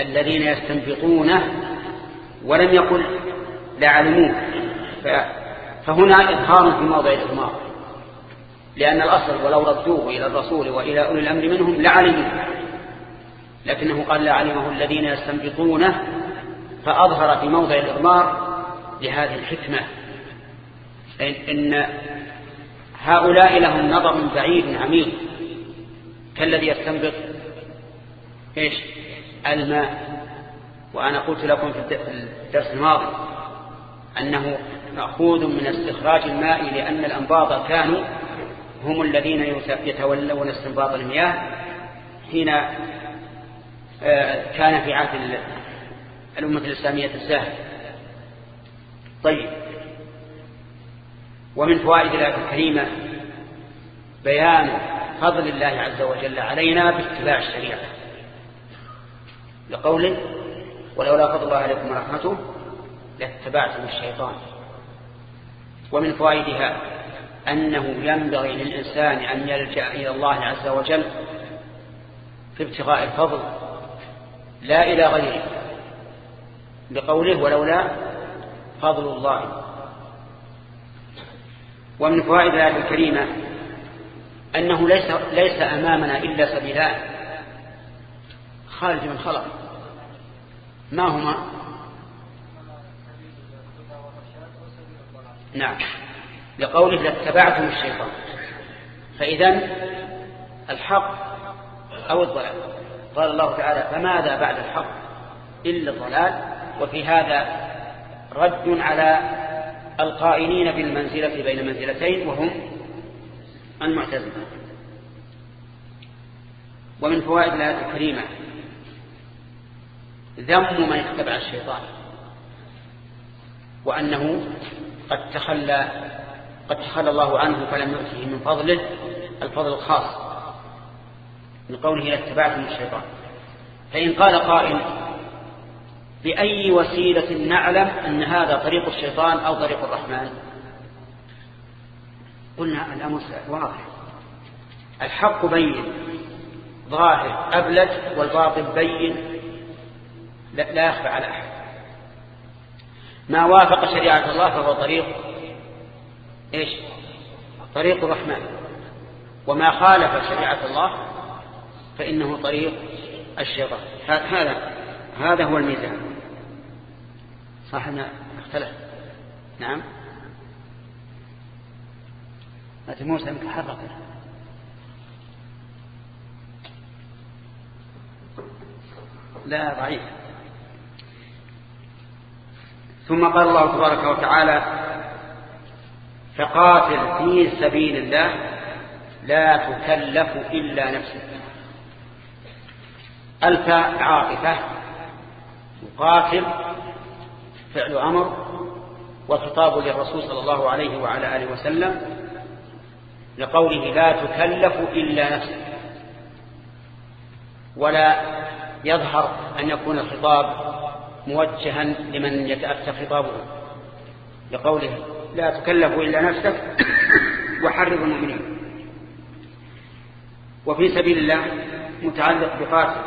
الذين يستنبطونه ولم يقل لعلموه فهنا إظهار في موضع الإضمار. لأن الأصل ولو ردوه إلى الرسول وإلى أولي الأمر منهم لعلموه لكنه قال لعلمه الذين يستنبطونه فأظهر في موضع الإضمار لهذه الحكمة. إن هؤلاء لهم نظر بعيد عميق. كالذي يستنبط إيش؟ الماء. وأنا قلت لكم في الدرس الماضي أنه مأخوذ من استخراج الماء لأن الأنباط كانوا هم الذين يتولون استنباط المياه حين آه، كان في عهد الأمة الإسلامية الزاهد طيب. ومن فوائد الآية الكريمة بيان فضل الله عز وجل علينا باتباع الشريعة. لقوله ولولا فضل الله عليكم ورحمته لاتبعتم الشيطان. ومن فوائدها أنه ينبغي للإنسان أن يلجأ إلى الله عز وجل في ابتغاء الفضل لا إلى غيره بقوله ولولا فضل الله. ومن فوائد الآية الكريمة أنه ليس, ليس أمامنا إلا سبيلان. خارج من خلق ما هما؟ نعم. لقوله لاتبعتم الشيطان. فإذا الحق أو الضلال؟ قال الله تعالى فماذا بعد الحق إلا الضلال؟ وفي هذا رد على القائلين بالمنزلة بين منزلتين وهم المعتزلة. ومن فوائد الآية الكريمة ذم من اتبع الشيطان. وأنه قد تخلى قد تخلى الله عنه فلم يؤته من فضله الفضل الخاص من قوله لاتبعتم الشيطان. فإن قال قائل بأي وسيلة نعلم أن هذا طريق الشيطان أو طريق الرحمن؟ قلنا الأمر واضح. الحق بين ظاهر أبلج والباطل بين. لا يخفى على أحد. ما وافق شريعة الله فهو طريق إيش؟ طريق الرحمن. وما خالف شريعة الله فإنه طريق الشيطان. هذا هذا هو الميزان. صح أنه اختلف. نعم. أتي موسى متحرك لا ضعيف. ثم قال الله تبارك وتعالى فقاتل في سبيل الله لا تكلف إلا نفسك. ألف عاطفة يقاتل فعل أمر وخطاب للرسول صلى الله عليه وعلى آله وسلم لقوله لا تكلف إلا نفسك. ولا يظهر أن يكون الخطاب موجها لمن يتأتى خطابه لقوله لا تكلف إلا نفسك وحرض المؤمنين. وفي سبيل الله متعلق بقاتل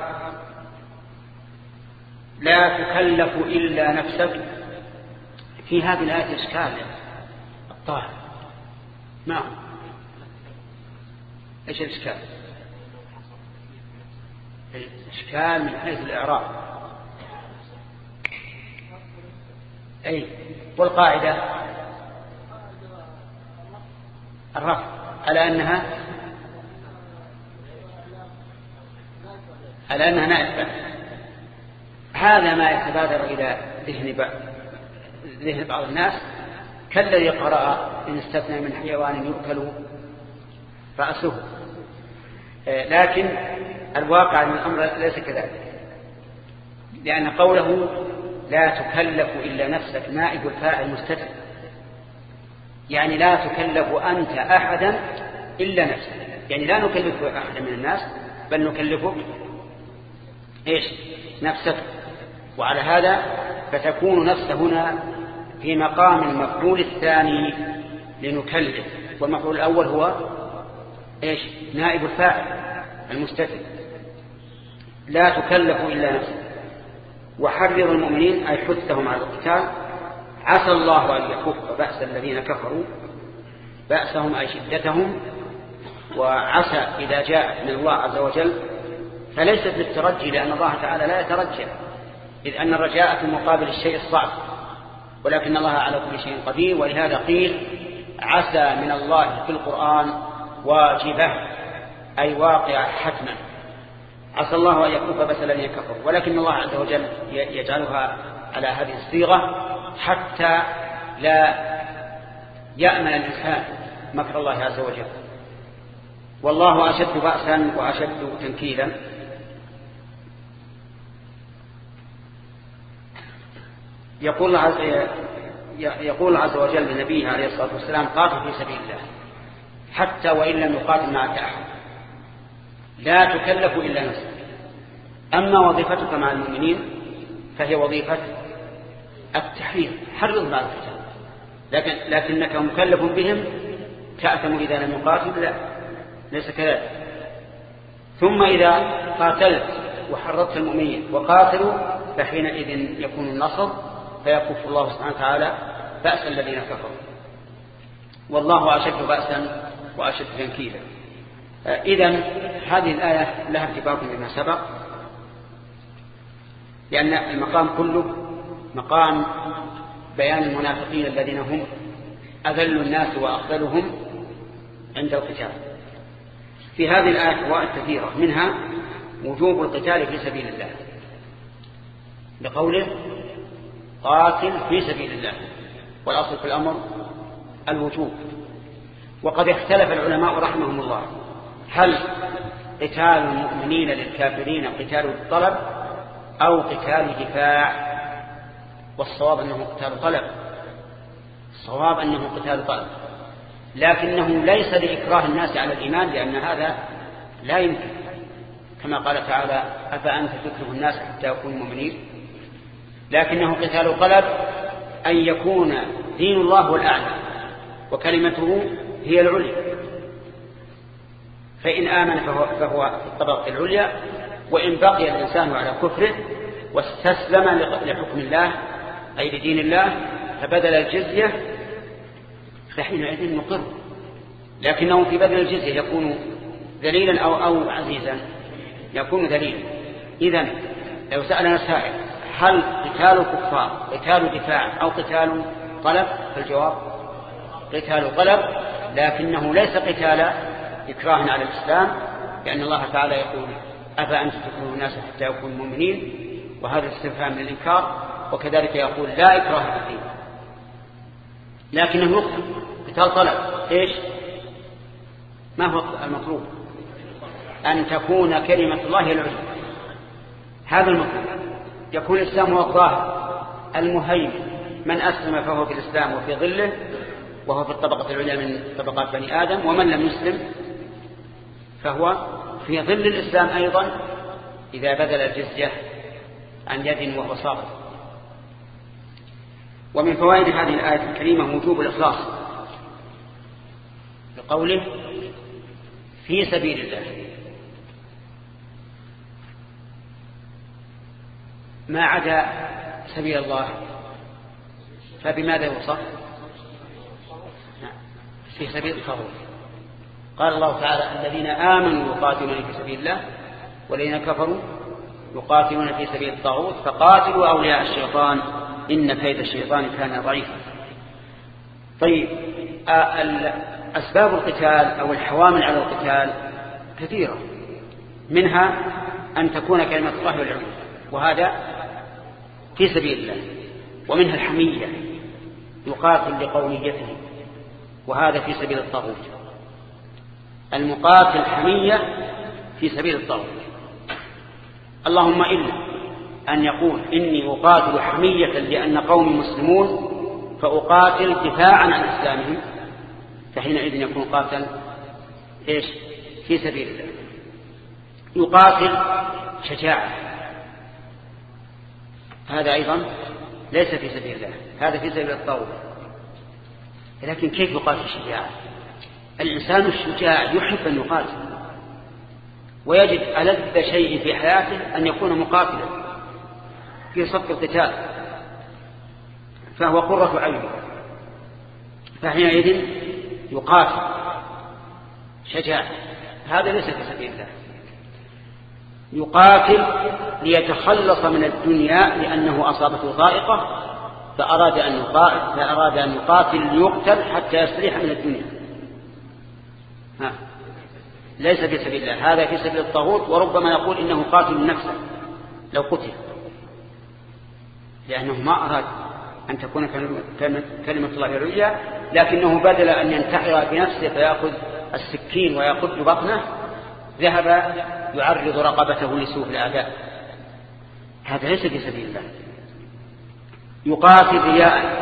لا تكلف إلا نفسك. في هذه الآية إشكال الطاهر. ما هو إيش الإشكال؟ الإشكال من حيث الإعراب. أي والقاعدة؟ الرفع على أنها؟ على أنها نائبة هذا ما يتبادر إلى ذهن ذهن بعض الناس. كالذي قرأ إن استثنى من حيوان يؤكل رأسه. لكن الواقع من الأمر ليس كذلك. لأن قوله لا تكلف إلا نفسك نائب الفاعل مستتر. يعني لا تكلف أنت أحدا إلا نفسك. يعني لا نكلف أحدا من الناس بل نكلفك إيش؟ نفسك. وعلى هذا فتكون نفس هنا في مقام المفعول الثاني لنكلف. والمفعول الأول هو إيش؟ نائب الفاعل المستتر. لا تكلف إلا نفسك. وحرر المؤمنين أي حثهم على القتال. عسى الله أن يكف بأس الذين كفروا بأسهم أي شدتهم. وعسى إذا جاءت من الله عز وجل فليست للترجي لأن الله تعالى لا يترجى. إذ أن الرجاء في مقابل الشيء الصعب ولكن الله على كل شيء قدير. ولهذا قيل عسى من الله في القرآن واجبة أي واقع حتما. عسى الله أن يكف بس الذين كفروا ولكن الله عز وجل يجعلها على هذه الصيغة حتى لا يأمن الإنسان مكر الله عز وجل. والله أشد بأسا وأشد تنكيلا. يقول عز يقول عز وجل لنبيه عليه الصلاة والسلام قاتل في سبيل الله حتى وإن لم يقاتل معك أحد. لا تكلف إلا نفسك. أما وظيفتك مع المؤمنين فهي وظيفة التحرير حرض بعد القتال لكن لكنك مكلف بهم تأثم إذا لم يقاتل لا ليس كذلك. ثم إذا قاتلت وحرضت المؤمنين وقاتلوا فحينئذ يكون النصر فيكف الله سبحانه وتعالى بأس الذين كفروا. والله أشد بأسا وأشد تنكيلا. إذا هذه الآية لها ارتباط بما سبق لأن المقام كله مقام بيان المنافقين الذين هم أذل الناس وأخذلهم عند القتال. في هذه الآية فوائد كثيرة منها وجوب القتال في سبيل الله. بقوله قاتل في سبيل الله والأصل في الأمر الوجوب. وقد اختلف العلماء رحمهم الله هل قتال المؤمنين للكافرين قتال الطلب أو قتال دفاع؟ والصواب أنه قتال طلب. الصواب أنه قتال طلب. لكنه ليس لإكراه الناس على الإيمان لأن هذا لا يمكن. كما قال تعالى أفأنت تكره الناس حتى يكونوا مؤمنين؟ لكنه قتال طلب أن يكون دين الله هو الأعلى وكلمته هي العليا. فإن آمن فهو, فهو في الطبقة العليا وإن بقي الإنسان على كفره واستسلم لحكم الله أي لدين الله فبدل الجزية فحينئذ نقر لكنه في بدل الجزية يكون ذليلا أو, أو عزيزا يكون ذليلا. إذا لو سألنا سائل هل قتال الكفار قتال دفاع أو قتال طلب؟ فالجواب قتال طلب لكنه ليس قتال إكراه على الإسلام لأن الله تعالى يقول أفأنت تكون الناس حتى يكونوا مؤمنين؟ وهذا استفهام من الإنكار وكذلك يقول لا إكراه في الدين. لكنه يقتل قتال طلب. إيش؟ ما هو المطلوب؟ أن تكون كلمة الله العليا. هذا المطلوب. يكون الإسلام هو الظاهر. المهيمن. من أسلم فهو في الإسلام وفي ظله وهو في الطبقة العليا من طبقات بني آدم ومن لم يسلم فهو في ظل الإسلام أيضا إذا بذل الجزية عن يد وهو ومن فوائد هذه الآية الكريمة وجوب الإخلاص بقوله في سبيل الله. ما عدا سبيل الله فبماذا يوصف في سبيل الطاغوت. قال الله تعالى الذين آمنوا يقاتلون في سبيل الله والذين كفروا يقاتلون في سبيل الطاغوت فقاتلوا أولياء الشيطان إن كيد الشيطان كان ضعيفا. طيب أسباب القتال أو الحوامل على القتال كثيرة. منها أن تكون كلمة الله والعلم وهذا في سبيل الله. ومنها الحمية يقاتل لقوميته وهذا في سبيل الطاغوت. المقاتل حمية في سبيل الطاغوت اللهم إلا أن يقول إني أقاتل حمية لأن قومي مسلمون فأقاتل دفاعا عن إسلامهم فحينئذ يكون قاتل إيش؟ في سبيل الله. يقاتل شجاعة. هذا أيضا ليس في سبيل الله هذا في سبيل الطاغوت لكن كيف يقاتل شجاعة؟ الإنسان الشجاع يحب أن يقاتل ويجد ألذ شيء في حياته أن يكون مقاتلا في صف القتال فهو قرة عينه فحينئذ يقاتل شجاع. هذا ليس في سبيل الله. يقاتل ليتخلص من الدنيا لأنه أصابته ضائقة فأراد أن يقاتل, فأراد أن يقاتل ليقتل حتى يستريح من الدنيا. ها. ليس في سبيل الله. هذا في سبيل الطاغوت وربما يقول إنه قاتل نفسه لو قتل. لأنه ما أراد أن تكون كلمة الله العليا لكنه بدل أن ينتحر بنفسه فيأخذ السكين ويقد بطنه ذهب يعرض رقبته لسوء الأعداء هذا ليس في سبيل الله. يقاتل رياء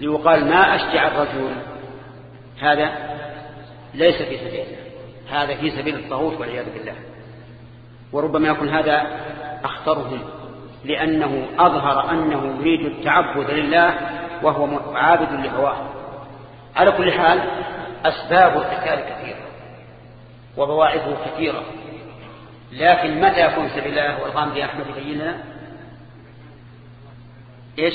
ليقال ما أشجع الرجل. هذا ليس في سبيل الله. هذا في سبيل الطاغوت والعياذ بالله. وربما يكون هذا أخطرهم لأنه أظهر أنه يريد التعبد لله وهو عابد لهواه. على كل حال أسباب القتال كثيرة وبواعثه كثيرة. لكن متى يكون سبيل الله والغامدي أحمد يبين لنا إيش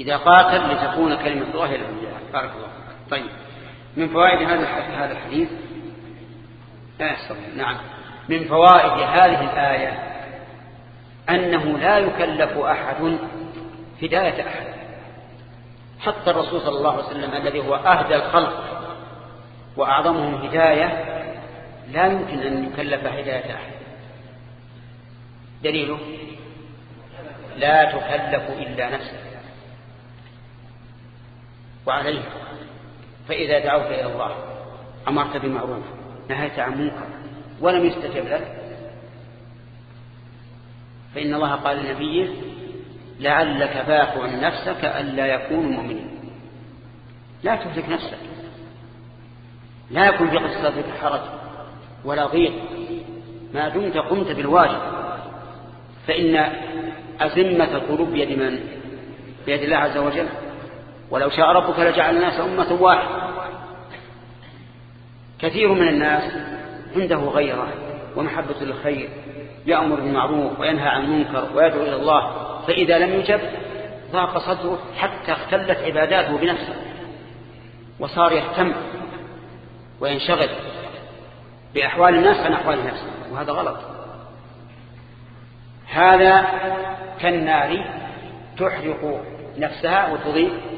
إذا قاتل لتكون كلمة الله العليا بارك الله طيب. من فوائد هذا هذا الحديث؟ نعم. من فوائد هذه الآية أنه لا يكلف أحد هداية أحد. حتى الرسول صلى الله عليه وسلم الذي هو أهدى الخلق وأعظمهم هداية لا يمكن أن يكلف هداية أحد. دليله؟ لا تكلف إلا نفسك. وعليه فإذا دعوت إلى الله أمرت بمعروف نهيت عن منكر ولم يستجب لك فإن الله قال لنبيه لعلك باقع نفسك ألا يكونوا مؤمنين. لا تهلك نفسك. لا يكون في قصتك حرج ولا ضيق. ما دمت قمت بالواجب. فإن أزمة القلوب بيد من؟ بيد الله عز وجل. ولو شاء ربك لجعل الناس أمة واحدة. كثير من الناس عنده غيرة ومحبة للخير يأمر بالمعروف وينهى عن المنكر ويدعو إلى الله فإذا لم يجب ضاق صدره حتى اختلت عباداته بنفسه وصار يهتم وينشغل بأحوال الناس عن أحوال نفسه وهذا غلط. هذا كالنار تحرق نفسها وتضيء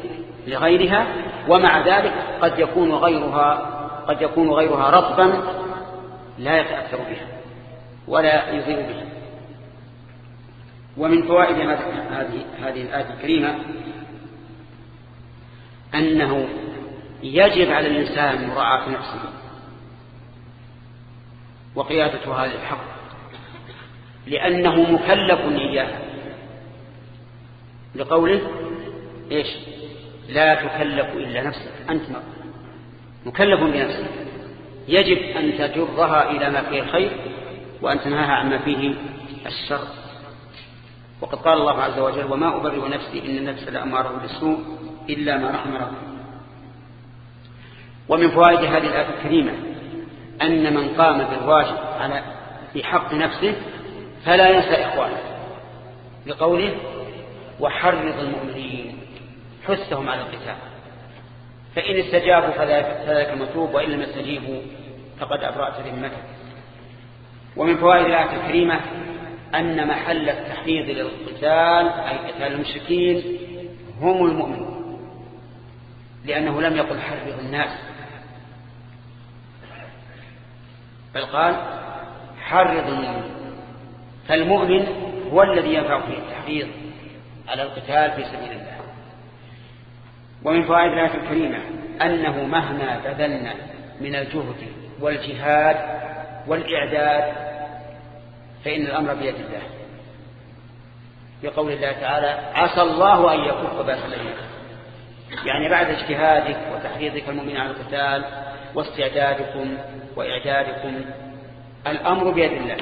لغيرها ومع ذلك قد يكون غيرها قد يكون غيرها رطبا لا يتأثر بها ولا يضيء بها. ومن فوائد هذه هذه الآية الكريمة أنه يجب على الإنسان مراعاة نفسه وقيادة هذا الحق لأنه مكلف إياه. لقوله إيش؟ لا تكلف إلا نفسك أنت مكلف بنفسك. يجب أن تجرها إلى ما فيه الخير وأن تنهاها عما فيه الشر. وقد قال الله عز وجل وما أبرئ نفسي إن النفس لأماره بالسوء إلا ما رحم ربي. ومن فوائد هذه الآية الكريمة أن من قام بالواجب على في حق نفسه فلا ينسى إخوانه لقوله وحرض المؤمنين. حثهم على القتال. فإن استجابوا فذلك مطلوب وإن لم يستجيبوا فقد أبرأت ذمتك ومن فوائد الآية الكريمة أن محل التحريض للقتال أي قتال المشركين هم المؤمنون. لأنه لم يقل حرض الناس. بل قال حرض المؤمن. فالمؤمن هو الذي ينفع فيه التحريض على القتال في سبيل الله. ومن فوائد الآية الكريمة أنه مهما بذلنا من الجهد والجهاد والإعداد فإن الأمر بيد الله. بقول الله تعالى عسى الله أن يكف بأس الذين يعني بعد اجتهادك وتحريضك المؤمن على القتال واستعدادكم وإعدادكم الأمر بيد الله.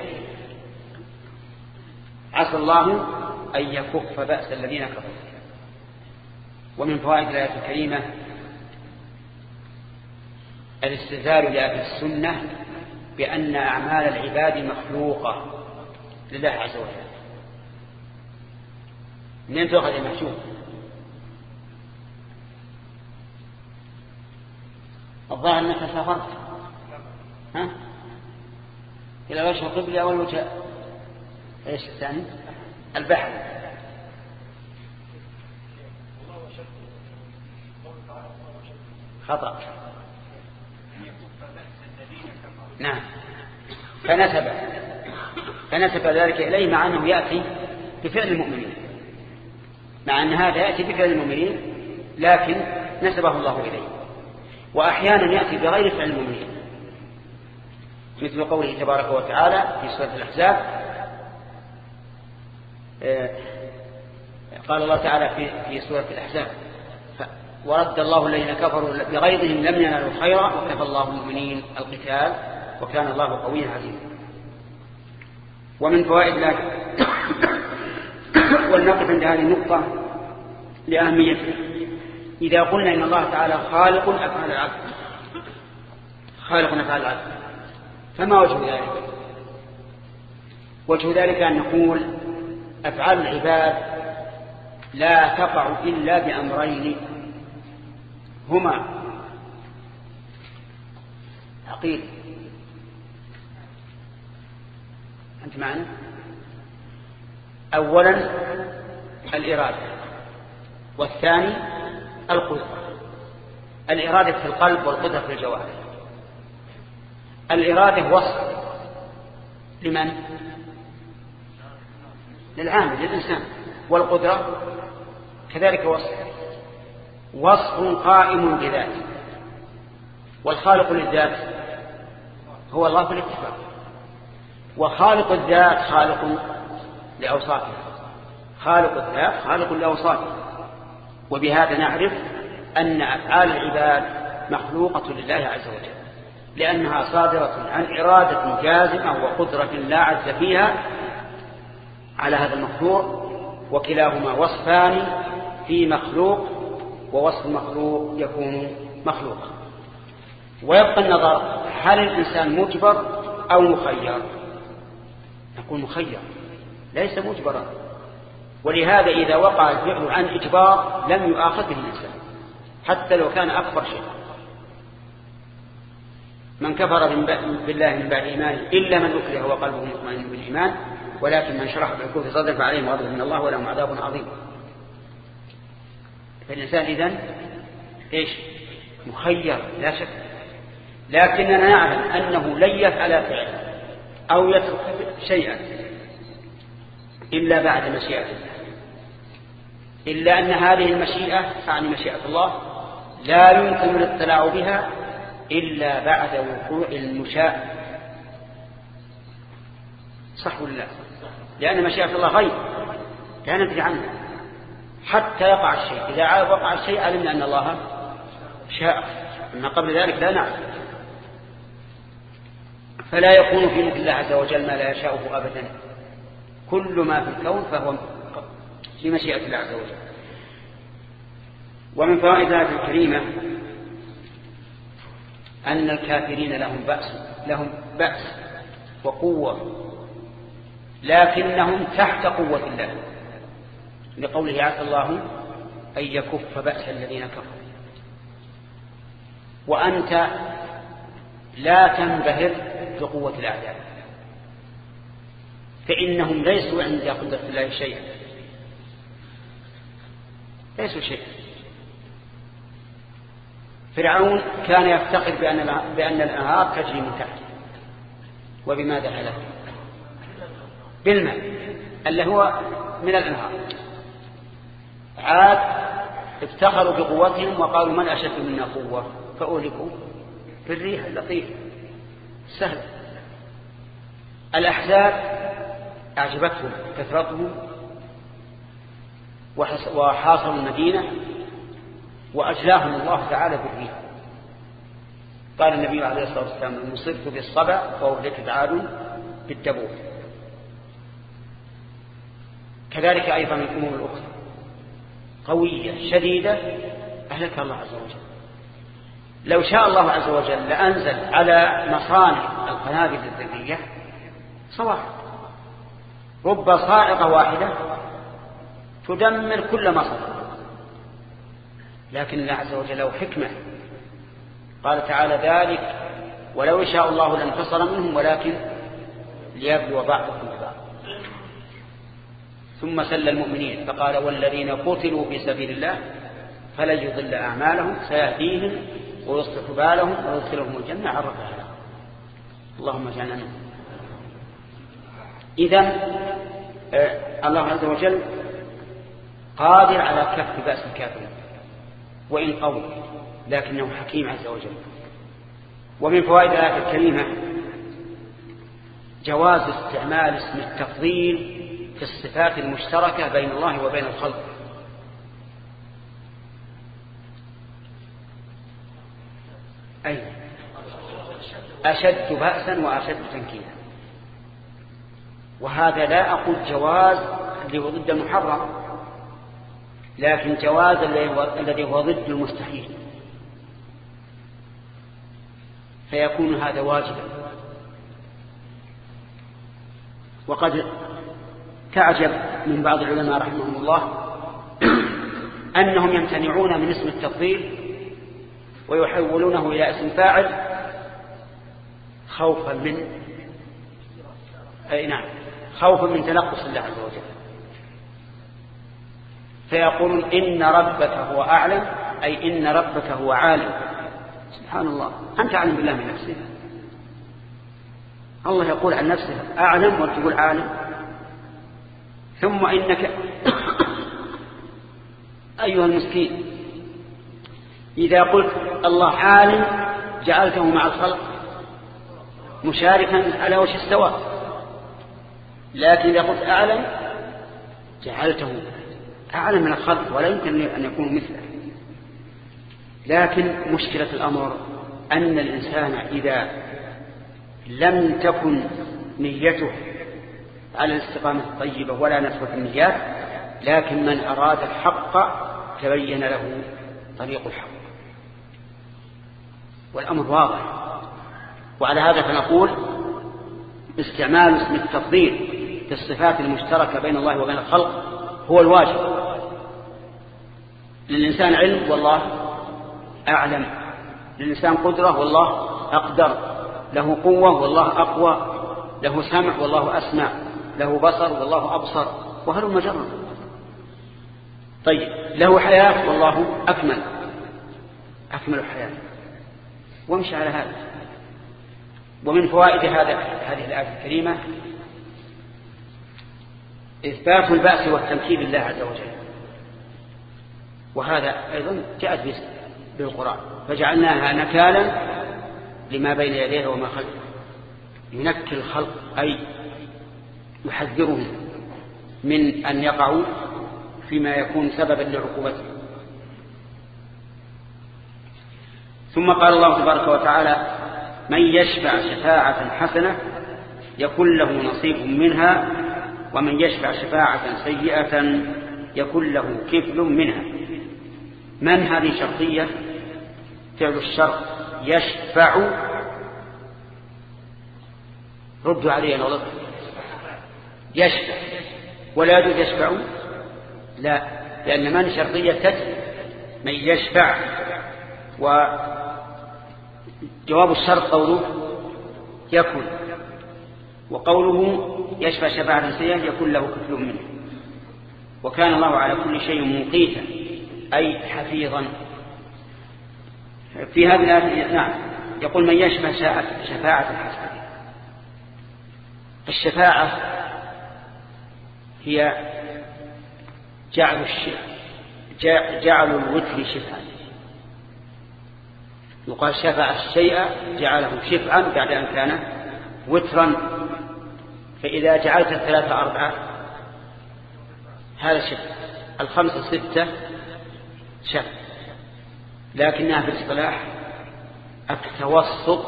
عسى الله أن يكف بأس الذين كفروا. ومن فوائد الآية الكريمة الاستدلال لأهل السنة بأن أعمال العباد مخلوقة لله عز وجل. منين تؤخذ المحجوب الظاهر أنك سافرت. ها؟ إلى وجه القبلة أو الوجه إيش الثاني؟ البحر. خطأ. نعم. فنسب فنسب ذلك إليه مع أنه يأتي بفعل المؤمنين. مع أن هذا يأتي بفعل المؤمنين لكن نسبه الله إليه. وأحيانا يأتي بغير فعل المؤمنين. مثل قوله تبارك وتعالى في سورة الأحزاب آه، قال الله تعالى في في سورة الأحزاب ورد الله الذين كفروا بغيظهم لم ينالوا خيرا وكفى الله المؤمنين القتال وكان الله قويا عزيزا ومن فوائد ذلك ولنقف عند هذه النقطة لأهميتها إذا قلنا إن الله تعالى خالق أفعال العبد خالق أفعال العبد فما وجه ذلك؟ وجه ذلك أن نقول أفعال العباد لا تقع إلا بأمرين هما. عقيد أنت معنا؟ أولا الإرادة والثاني القدرة. الإرادة في القلب والقدرة في الجوارح. الإرادة وصف لمن؟ للعامل للإنسان. والقدرة كذلك وصف. وصف قائم بذاته. والخالق للذات هو الله في الاتفاق. وخالق الذات خالق لأوصافه. خالق الذات خالق لأوصافه. وبهذا نعرف أن أفعال العباد مخلوقة لله عز وجل. لأنها صادرة عن إرادة جازمة وقدرة لا عز فيها على هذا المخلوق وكلاهما وصفان في مخلوق ووصف المخلوق يكون مخلوقا. ويبقى النظر هل الإنسان مجبر أو مخير؟ نقول مخير ليس مجبرا. ولهذا إذا وقع الفعل عن إجبار لم يؤاخذ الإنسان حتى لو كان أكبر شيء. من كفر بالله من بعد إيمانه إلا من أكره وقلبه مطمئن بالإيمان ولكن من شرح بالكفر صدر فعليهم غضب من الله ولهم عذاب عظيم. فالإنسان إذن إيش؟ مخير لا شك. لكننا نعلم أنه لن يفعل فعلا أو يترك شيئا إلا بعد مشيئة الله. إلا أن هذه المشيئة يعني مشيئة الله لا يمكن الاطلاع بها إلا بعد وقوع المشاء. صح ولا لا؟ لأن مشيئة الله غيب لا ندري عنها. حتى يقع الشيء. إذا وقع الشيء علمنا أن الله شاء. أما قبل ذلك لا نعلم. فلا يكون في مثل الله عز وجل ما لا يشاءه أبدا. كل ما في الكون فهو بمشيئة الله عز وجل. ومن فوائد الآية الكريمة أن الكافرين لهم بأس لهم بأس وقوة لكنهم تحت قوة الله. لقوله عسى الله أن يكف بأس الذين كفروا. وأنت لا تنبهر بقوة الأعداء. فإنهم ليسوا عند قدرة الله شيئا. ليسوا شيئا. فرعون كان يفتقد بأن بأن الأنهار تجري من تحته وبماذا هلك بالماء اللي هو من الأنهار. عاد افتخروا بقوتهم وقالوا من أشد منا قوة؟ فأولكوا بالريح اللطيف سهل. الأحزاب أعجبتهم كثرتهم وحاصروا المدينة وأجلاهم الله تعالى بالريح قال النبي عليه الصلاة والسلام المصبت بالصبع وأهلكت عاد بالدبور. كذلك أيضا الأمور الأخرى. قوية شديدة أهلك الله عز وجل. لو شاء الله عز وجل لأنزل على مصانع القنابل الذرية صواعق. رب صاعقة واحدة تدمر كل صدر لكن الله عز وجل له حكمة. قال تعالى ذلك ولو شاء الله لانتصر منهم ولكن ليبلو بعضكم ثم سل المؤمنين فقال والذين قتلوا في سبيل الله فلن يضل أعمالهم سيهديهم ويصلح بالهم ويدخلهم الجنة عرفها لهم اللهم اجعلنا منهم. إذا آه، الله عز وجل قادر على كف بأس الكافرين وإن قوي لكنه حكيم عز وجل. ومن فوائد الآية الكريمة جواز استعمال اسم التفضيل في الصفات المشتركة بين الله وبين الخلق. أي أشد بأسا وأشد تنكيلا. وهذا لا أقول جواز اللي هو ضد المحرم لكن جواز الذي هو ضد المستحيل. فيكون هذا واجبا. وقد تعجب من بعض العلماء رحمهم الله أنهم يمتنعون من اسم التفضيل ويحولونه إلى اسم فاعل خوفا من أي نعم خوفا من تنقص الله عز وجل. فيقولون إن ربك هو أعلم أي إن ربك هو عالم. سبحان الله أنت أعلم بالله من نفسه الله يقول عن نفسه أعلم؟ وتقول عالم؟ ثم إنك أيها المسكين. إذا قلت الله عالم جعلته مع الخلق مشاركا على وجه السواء لكن إذا قلت أعلم جعلته أعلم من الخلق ولا يمكن أن يكون مثله. لكن مشكلة الأمر أن الإنسان إذا لم تكن نيته على الاستقامة الطيبة ولا نسوة النيات لكن من أراد الحق تبين له طريق الحق. والأمر واضح. وعلى هذا فنقول استعمال اسم التفضيل في الصفات المشتركة بين الله وبين الخلق هو الواجب. للإنسان علم والله أعلم. للإنسان قدرة والله أقدر. له قوة والله أقوى. له سمع والله أسمع. له بصر والله أبصر وهل مجرد طيب له حياة والله أكمل. أكمل الحياة وامشي على هذا. ومن فوائد هذا هذه الآية الكريمة إثبات البأس والتمكين لله عز وجل. وهذا أيضا جاءت بالقرآن. فجعلناها نكالا لما بين يديه وما خلفه. ينكل الخلق أي يحذرهم من أن يقعوا فيما يكون سببا لعقوبته ثم قال الله تبارك وتعالى من يشفع شفاعة حسنة يكون له نصيب منها ومن يشفع شفاعة سيئة يكون له كفل منها. من هذه شرطية فعل الشرط يشفع. ردوا علي نظر يشفع. ولا يجوز يشفع لا لأن من شرطية تتبع من يشفع. وجواب الشرط قوله يكن وقوله يشفع شفاعة سيئة يكون له كفل منه. وكان الله على كل شيء مقيتا أي حفيظا. في هذه الآية نعم يقول من يشفع شفاعة الحسنة. الشفاعة هي جعل جعل الوتر شفعا. يقال شفع الشيء جعله شفعا بعد أن كان وترا. فإذا جعلت الثلاثة أربعة هذا شفع. الخمسة ستة شفع. لكنها في الاصطلاح التوسط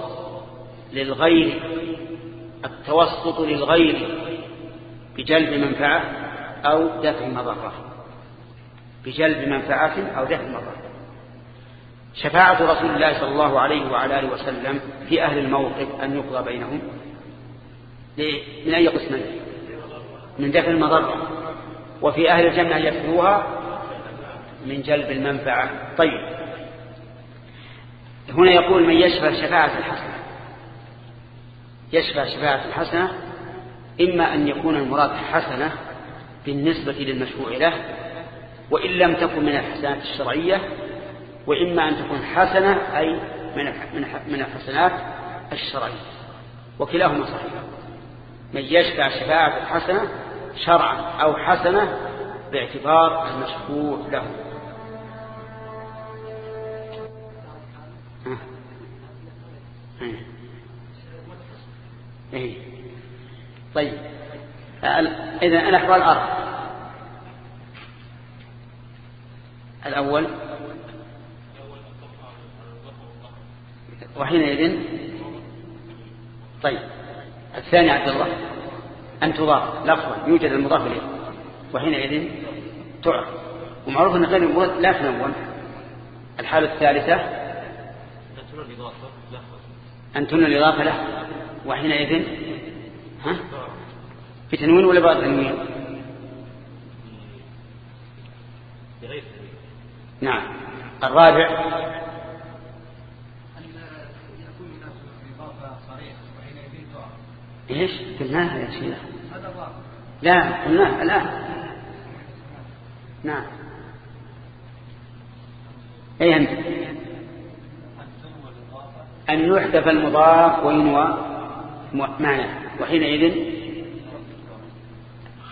للغير التوسط للغير. بجلب منفعة أو دفع مضرة. بجلب منفعة أو دفع مضرة. شفاعة رسول الله صلى الله عليه وعلى آله وسلم في أهل الموقف أن يقضى بينهم. من أي قسمين؟ من دفع المضرة. وفي أهل الجنة يدخلوها من جلب المنفعة. طيب. هنا يقول من يشفى شفاعة الحسنة. يشفى شفاعة الحسنة إما أن يكون المراد حسنة بالنسبة للمشفوع له وإن لم تكن من الحسنات الشرعية وإما أن تكون حسنة أي من الحسنات الشرعية. وكلاهما صحيح. من يشفع شفاعة الحسنة شرعا أو حسنة باعتبار المشفوع له. إيه. طيب. إذا الأحوال أربع الأول. وحينئذ. طيب. الثاني عبد الله. أن تضاف. لفظا. يوجد المضاف إليه. وحينئذ. تعرف. ومعروف أن غير المضاف لا تنون الحالة الثالثة. أن تنون الإضافة له. وحينئذ. ها؟ في تنوين ولا بعد تنوين نعم. الرابع. إيش؟ قلناها يا شيخ. لا قلناها الان نعم. أي أنت؟ أن يحذف المضاف وينوى معنى. وحينئذ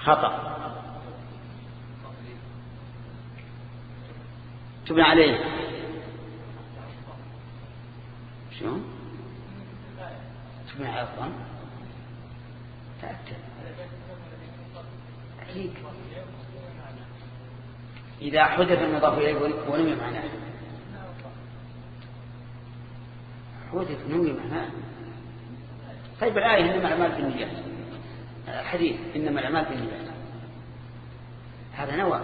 خطأ. تبنى عليه. شو؟ تبنى على الظن تأكد. أكيد إذا حدث المضاف إليه ونمي معناه. حدث نمي معناه. طيب الآية إنما الأعمال بالنيات الحديث إنما الأعمال بالنيات. هذا نوى.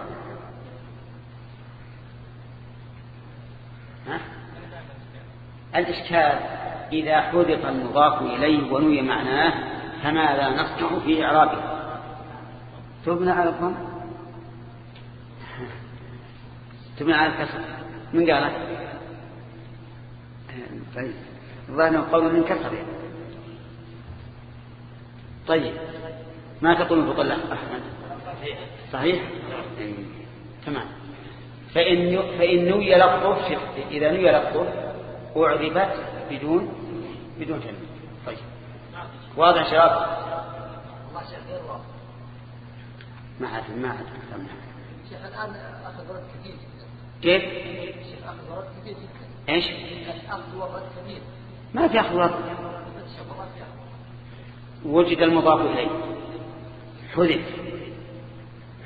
ها؟ الإشكال إذا حذف المضاف إليه ونوي معناه فماذا نصنع في إعرابه. تبنى على الضم تبنى على الكسر. من قال؟ طيب. الظاهر قول من كسر يعني. طيب. ما تقول في أحمد. صحيح. تمام. فإن فإن نوي لفظه إذا نوي لفظه أعربت بدون بدون جنة طيب. واضح شباب؟ ما أعرف ما أعرف شيخ الآن أخذ ورد كثير كيف؟ شيخ أخذ ورد كثير جدا. إيش؟ أخذ ورد كثير. ما في أخذ ورد. وجد المضاف إليه. حذف.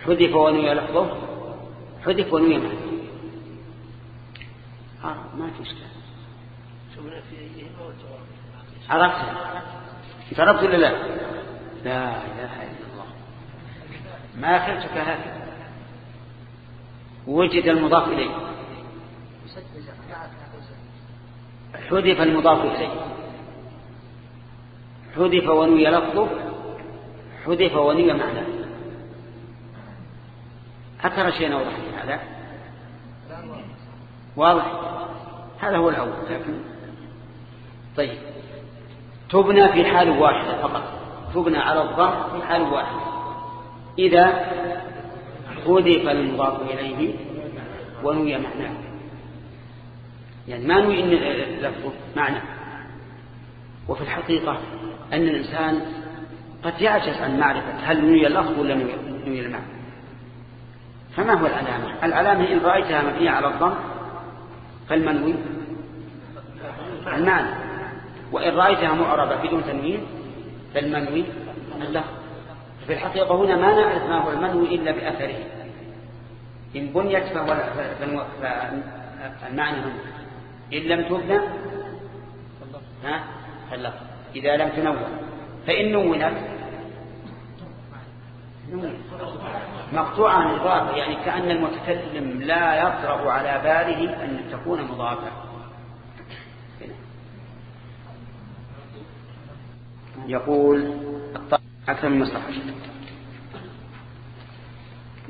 حذف ونوي لفظه حذف ونوي معنى. آه ما في اشكال عرفت؟ عرفت ولا لا؟ لا إله إلا الله. ما اخرتك هكذا وجد المضاف إليه. حذف المضاف إليه. حذف ونوي لفظه. حذف ونوي معناه. أترى شيء أوضح من هذا؟ واضح. هذا هو الأول. لكن طيب. تبنى في حال واحدة فقط. تبنى على الضم في حال واحدة إذا حذف المضاف إليه ونوي معناه. يعني ما نوي إن لفظه معنى. وفي الحقيقة أن الإنسان قد يعجز عن معرفة هل نوي اللفظ ولا نوي المعنى. فما هو العلامة؟ العلامة إن رأيتها مبنية على الضم فالمنوي؟ المعنى. وإن رأيتها معربة بدون تنوين فالمنوي؟ اللفظ في الحقيقة هنا ما نعرف ما هو المنوي إلا بأثره. إن بنيت فهو المعنى منوي إن لم تبنى فاللفظ إذا لم تنون فإن نونت مقطوعة عن الإضافة يعني كأن المتكلم لا يطرأ على باله أن تكون مضافة. يقول أكثر من مصلحة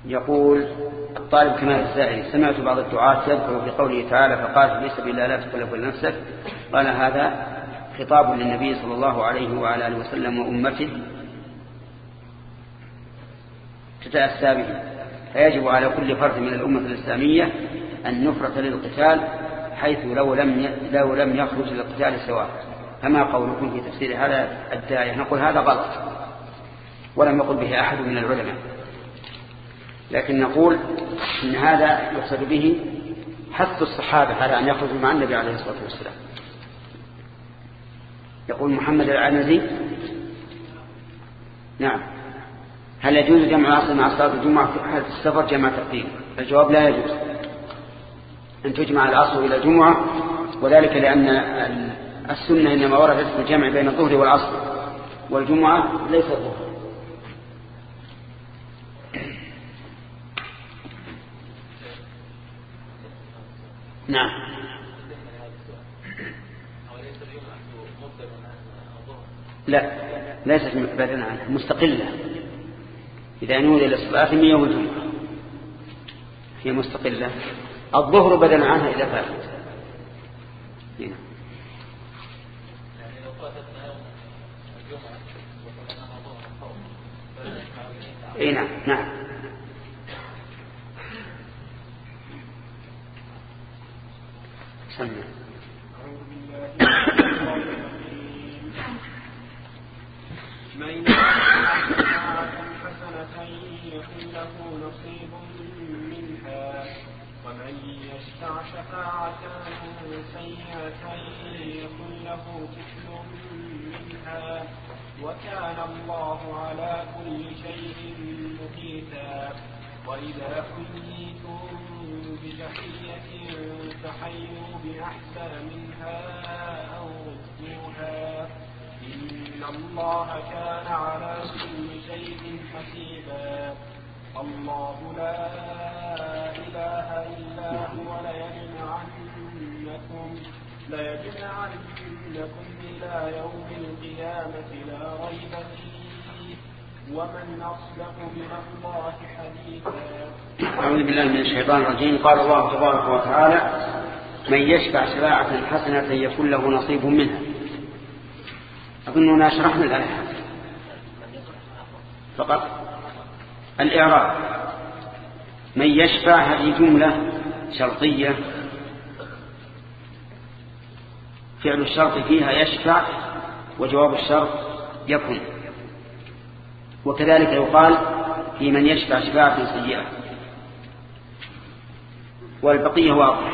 يقول الطالب كمال السائل سمعت بعض الدعاة يذكر في قوله تعالى فقال في سبيل الله لا تكلف نفسك. قال هذا خطاب للنبي صلى الله عليه وعلى آله وسلم وأمته تتأسى به. فيجب على كل فرد من الأمة الإسلامية النفرة للقتال حيث لو لم لو لم يخرج للقتال سواء. كما قولكم في تفسير هذا الداعية؟ نقول هذا غلط. ولم يقل به أحد من العلماء. لكن نقول إن هذا يقصد به حث الصحابة على أن يخرجوا مع النبي عليه الصلاة والسلام. يقول محمد العنزي؟ نعم. هل يجوز جمع العصر مع صلاة الجمعة في حالة السفر جمع تقديم الجواب لا يجوز. أن تجمع العصر إلى الجمعة وذلك لأن السنة إنما وردت في الجمع بين الظهر والعصر والجمعة ليس الظهر. نعم. لا ليست بدلا عنها مستقلة. إذا نودي للصلاة يوم الجمعة هي مستقلة. الظهر بدلا عنها إذا فاتت. هنا. إي نعم نعم. سمع. من حسنة يكن له نصيب منها ومن يشفع شفاعة سيئة يكن له كفل منها. وكان الله على كل شيء مقيتا وإذا حييتم بتحية فحيوا بأحسن منها أو ردوها إن الله كان على كل شيء حسيبا. الله لا إله إلا هو ليجمعنكم ليجمعنكم إلى يوم القيامة لا ريب فيه. ومن أصدق من الله حديثا. أعوذ بالله من الشيطان الرجيم. قال الله تبارك وتعالى من يشفع شفاعة حسنة يكون له نصيب منها. أظننا شرحنا الآية فقط الإعراب. من يشفع هذه جملة شرطية فعل الشرط فيها يشفع وجواب الشرط يكن وكذلك يقال في من يشفع شفاعة سيئة. والبقية واضح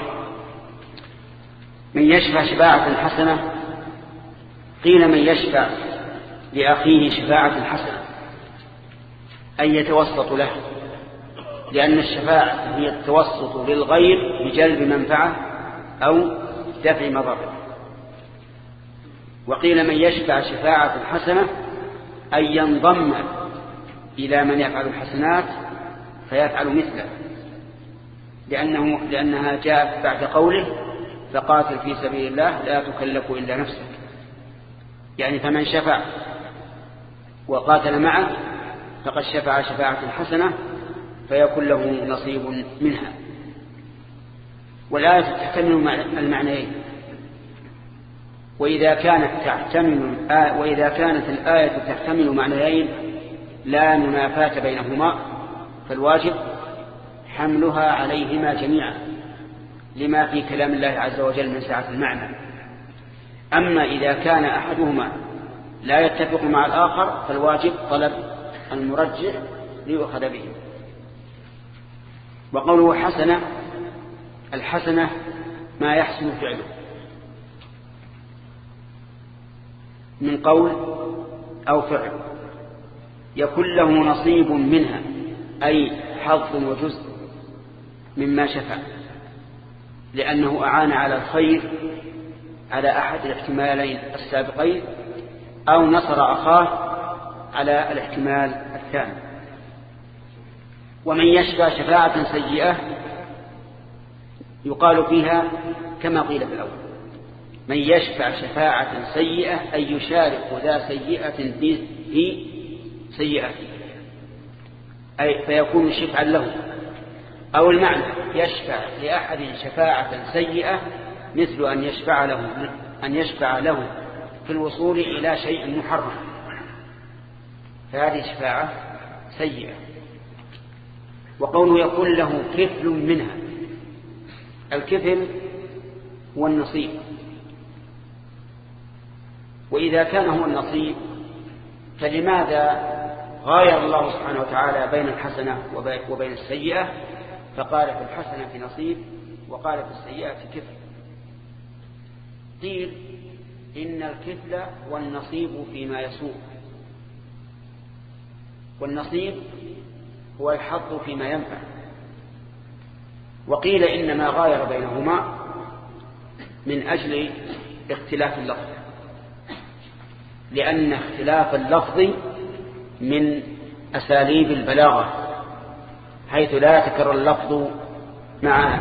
من يشفع شفاعة حسنة قيل من يشفع لأخيه شفاعة حسنة أن يتوسط له لأن الشفاعة هي التوسط للغير بجلب منفعة أو دفع مضرة وقيل من يشفع شفاعة حسنة أن ينضم إلى من يفعل الحسنات فيفعل مثله. لأنه لأنها جاءت بعد قوله فقاتل في سبيل الله لا تكلف إلا نفسك. يعني فمن شفع وقاتل معه فقد شفع شفاعة حسنة فيكون له نصيب منها. والآية تحتمل المعنيين. وإذا كانت تحتمل وإذا كانت الآية تحتمل معنيين لا منافاة بينهما فالواجب حملها عليهما جميعا لما في كلام الله عز وجل من سعة المعنى. أما إذا كان أحدهما لا يتفق مع الآخر فالواجب طلب المرجح ليؤخذ به. وقوله حسنة الحسنة ما يحسن فعله. من قول أو فعل. يكون له نصيب منها أي حظ وجزء مما شفع لأنه أعان على الخير على أحد الاحتمالين السابقين أو نصر أخاه على الاحتمال الثاني. ومن يشفى شفاعة سيئة يقال فيها كما قيل في الأول. من يشفع شفاعة سيئة أي يشارك ذا سيئة في سيئته. أي فيكون شفعا له. أو المعنى يشفع لأحد شفاعة سيئة مثل أن يشفع له أن يشفع له في الوصول إلى شيء محرم. فهذه شفاعة سيئة. وقوله يكون له كفل منها. الكفل هو النصيب. وإذا كان هو النصيب فلماذا غاير الله سبحانه وتعالى بين الحسنة وبين السيئة؟ فقال في الحسنة نصيب وقال في السيئة كفل. قيل إن الكفل هو النصيب فيما يسوء والنصيب هو الحظ فيما ينفع. وقيل إنما غاير بينهما من أجل اختلاف اللفظ. لأن اختلاف اللفظ من أساليب البلاغة حيث لا يتكرر اللفظ مع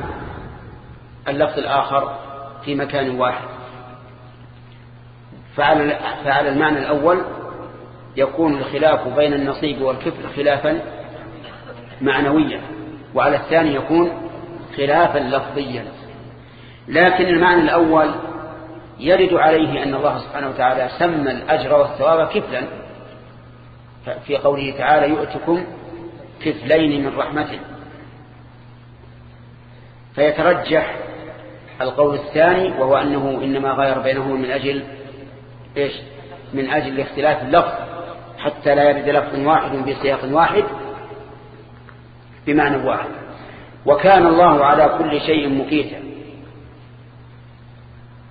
اللفظ الآخر في مكان واحد. فعلى, فعلى المعنى الأول يكون الخلاف بين النصيب والكفر خلافا معنويا وعلى الثاني يكون خلافا لفظيا. لكن المعنى الأول يرد عليه أن الله سبحانه وتعالى سمى الأجر والثواب كفلا في قوله تعالى يؤتكم كفلين من رحمته. فيترجح القول الثاني وهو أنه إنما غير بينهما من أجل إيش؟ من أجل اختلاف اللفظ حتى لا يرد لفظ واحد بسياق واحد بمعنى واحد. وكان الله على كل شيء مقيتا.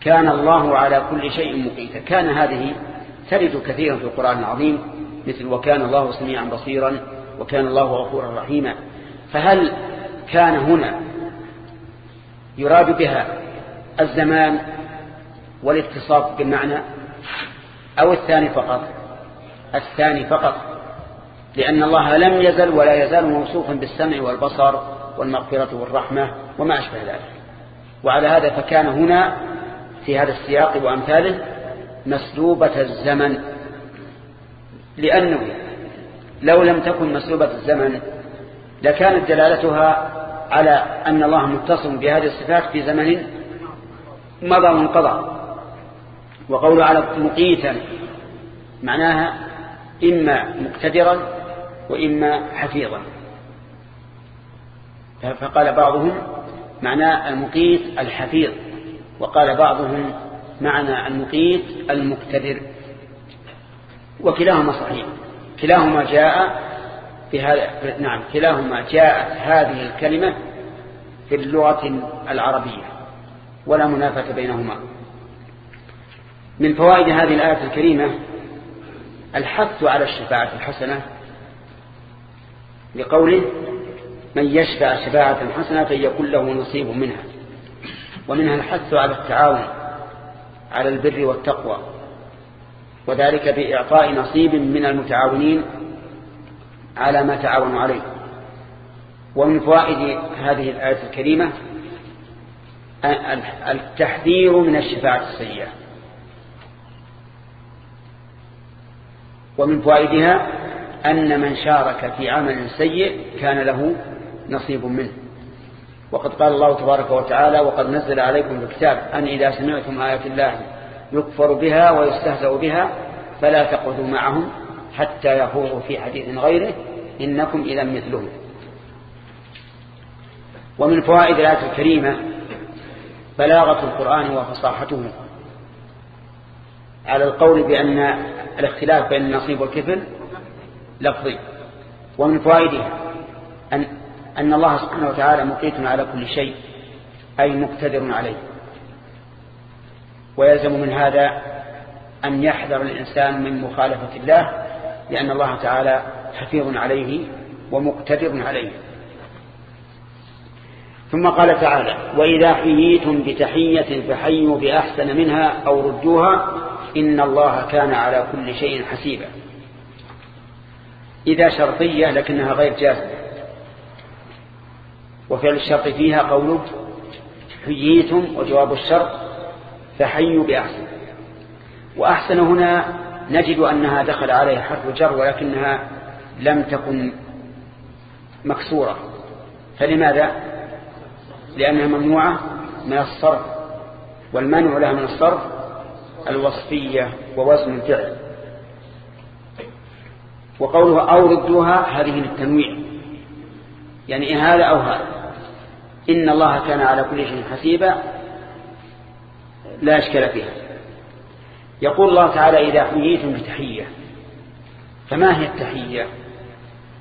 كان الله على كل شيء مقيتا. كان هذه ترد كثيرا في القرآن العظيم مثل وكان الله سميعا بصيرا وكان الله غفورا رحيما. فهل كان هنا يراد بها الزمان والاتصاف بالمعنى؟ أو الثاني فقط؟ الثاني فقط. لأن الله لم يزل ولا يزال موصوفا بالسمع والبصر والمغفرة والرحمة وما أشبه ذلك. وعلى هذا فكان هنا في هذا السياق وأمثاله مسلوبة الزمن. لأنه لو لم تكن مسلوبة الزمن لكانت دلالتها على أن الله متصل بهذه الصفات في زمن مضى منقضى وقول على مقيتا معناها إما مقتدرا وإما حفيظا. فقال بعضهم معنى المقيت الحفيظ وقال بعضهم معنى المقيت المقتدر. وكلاهما صحيح. كلاهما جاء في هذا نعم كلاهما جاءت هذه الكلمة في اللغة العربية ولا منافة بينهما. من فوائد هذه الآية الكريمة الحث على الشفاعة الحسنة لقوله من يشفع شفاعة حسنة فيكون له نصيب منها ومنها الحث على التعاون على البر والتقوى وذلك بإعطاء نصيب من المتعاونين على ما تعاونوا عليه. ومن فوائد هذه الآية الكريمة التحذير من الشفاعة السيئة. ومن فوائدها أن من شارك في عمل سيء كان له نصيب منه. وقد قال الله تبارك وتعالى وقد نزل عليكم الكتاب أن إذا سمعتم آيات الله يكفر بها ويستهزأ بها فلا تقعدوا معهم حتى يخوضوا في حديث غيره إنكم إذا مثلهم. ومن فوائد الآية الكريمة بلاغة القرآن وفصاحته على القول بأن الاختلاف بين النصيب والكفل لفظي. ومن فوائده أن, أن الله سبحانه وتعالى مقيت على كل شيء أي مقتدر عليه. ويلزم من هذا أن يحذر الإنسان من مخالفة الله لأن الله تعالى حفيظ عليه ومقتدر عليه. ثم قال تعالى وإذا حييتم بتحية فحيوا بأحسن منها أو ردوها إن الله كان على كل شيء حسيبا. إذا شرطية لكنها غير جازمة. وفعل الشرط فيها قوله حييتم وجواب الشرط فحيوا بأحسن. وأحسن هنا نجد أنها دخل عليها حرف جر ولكنها لم تكن مكسورة. فلماذا؟ لأنها ممنوعة من الصرف والمنع لها من الصرف الوصفية ووزن الفعل وقوله أو ردوها هذه للتنويع. يعني هذا أو هذا. إن الله كان على كل شيء حسيبا. لا أشكال فيها. يقول الله تعالى إذا حييتم بتحية. فما هي التحية؟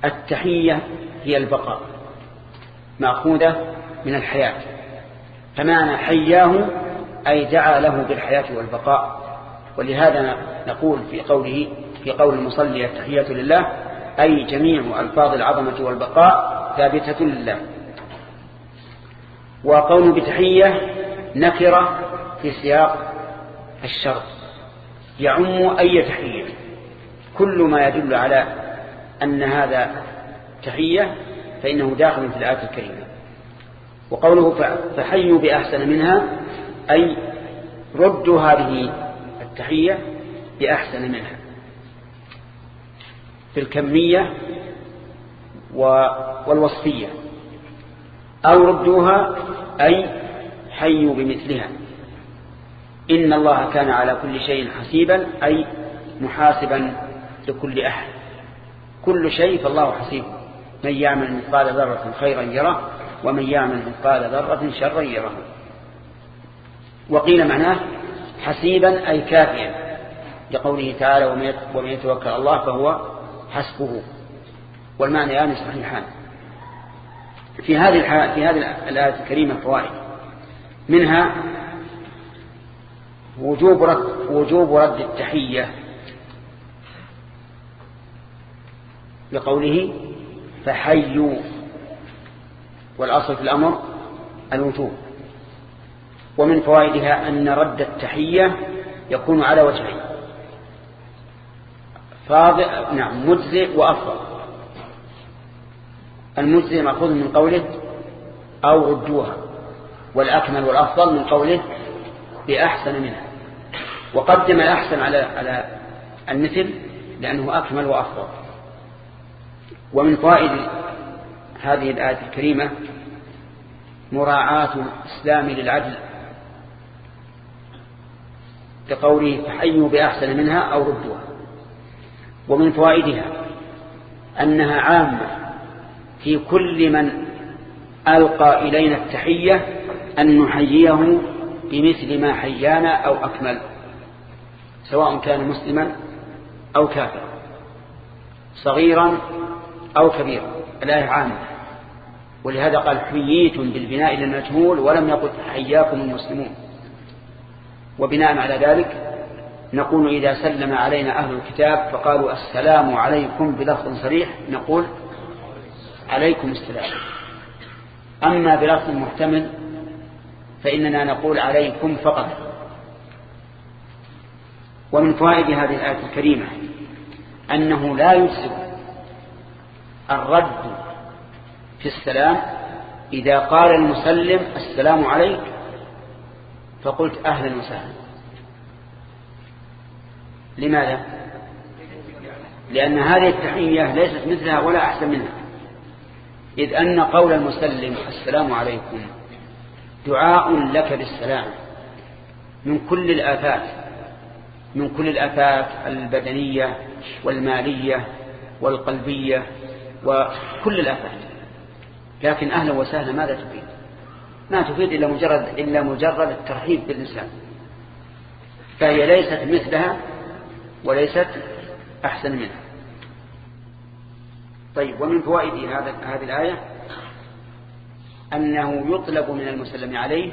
التحية هي البقاء. مأخوذة من الحياة. فمعنى حياه أي دعا له بالحياة والبقاء. ولهذا نقول في قوله في قول المصلي التحية لله أي جميع ألفاظ العظمة والبقاء ثابتة لله. وقول بتحية نكرة في سياق الشرط. يعم أي تحية. كل ما يدل على أن هذا تحية فإنه داخل في الآية الكريمة. وقوله فحيوا بأحسن منها أي ردوا هذه التحية بأحسن منها. في الكمية والوصفية. أو ردوها أي حيوا بمثلها. إن الله كان على كل شيء حسيبا أي محاسبا لكل أحد. كل شيء فالله حسيب من يعمل مثقال ذرة خيرا يره ومن يعمل مثقال ذرة شرا يره. وقيل معناه حسيبا أي كافيا لقوله تعالى ومن يتوكل الله فهو حسبه. والمعنيان يعني صحيحان في هذه في هذه الآية الكريمة فوائد. منها وجوب رد وجوب رد التحية لقوله فحيوا. والأصل في الأمر الوجوب. ومن فوائدها أن رد التحية يكون على وجهين. فاضع نعم مجزئ وأفضل. المجزئ مأخوذ من قوله أو ردوها والأكمل والأفضل من قوله بأحسن منها. وقدم الأحسن على على المثل لأنه أكمل وأفضل. ومن فوائد هذه الآية الكريمة مراعاة الإسلام للعدل كقوله فحيوا بأحسن منها أو ردوها. ومن فوائدها أنها عامة في كل من ألقى إلينا التحية أن نحييه بمثل ما حيانا أو أكمل سواء كان مسلما أو كافرا صغيرا أو كبيرا الآية عامة. ولهذا قال حييتم بالبناء للمجهول ولم يقل حياكم المسلمون. وبناء على ذلك نقول إذا سلم علينا أهل الكتاب فقالوا السلام عليكم بلفظ صريح نقول عليكم السلام. أما بلفظ محتمل فإننا نقول عليكم فقط. ومن فوائد هذه الآية الكريمة أنه لا يجزئ الرد في السلام إذا قال المسلم السلام عليك فقلت أهلا وسهلا. لماذا؟ لأن هذه التحية ليست مثلها ولا أحسن منها. إذ أن قول المسلم السلام عليكم دعاء لك بالسلام من كل الآفات من كل الآفات البدنية والمالية والقلبية وكل الآفات. لكن أهلا وسهلا ماذا تفيد ما تفيد إلا مجرد, إلا مجرد الترحيب بالإنسان. فهي ليست مثلها وليست أحسن منها. طيب ومن فوائد هذا هذه الآية أنه يطلب من المسلم عليه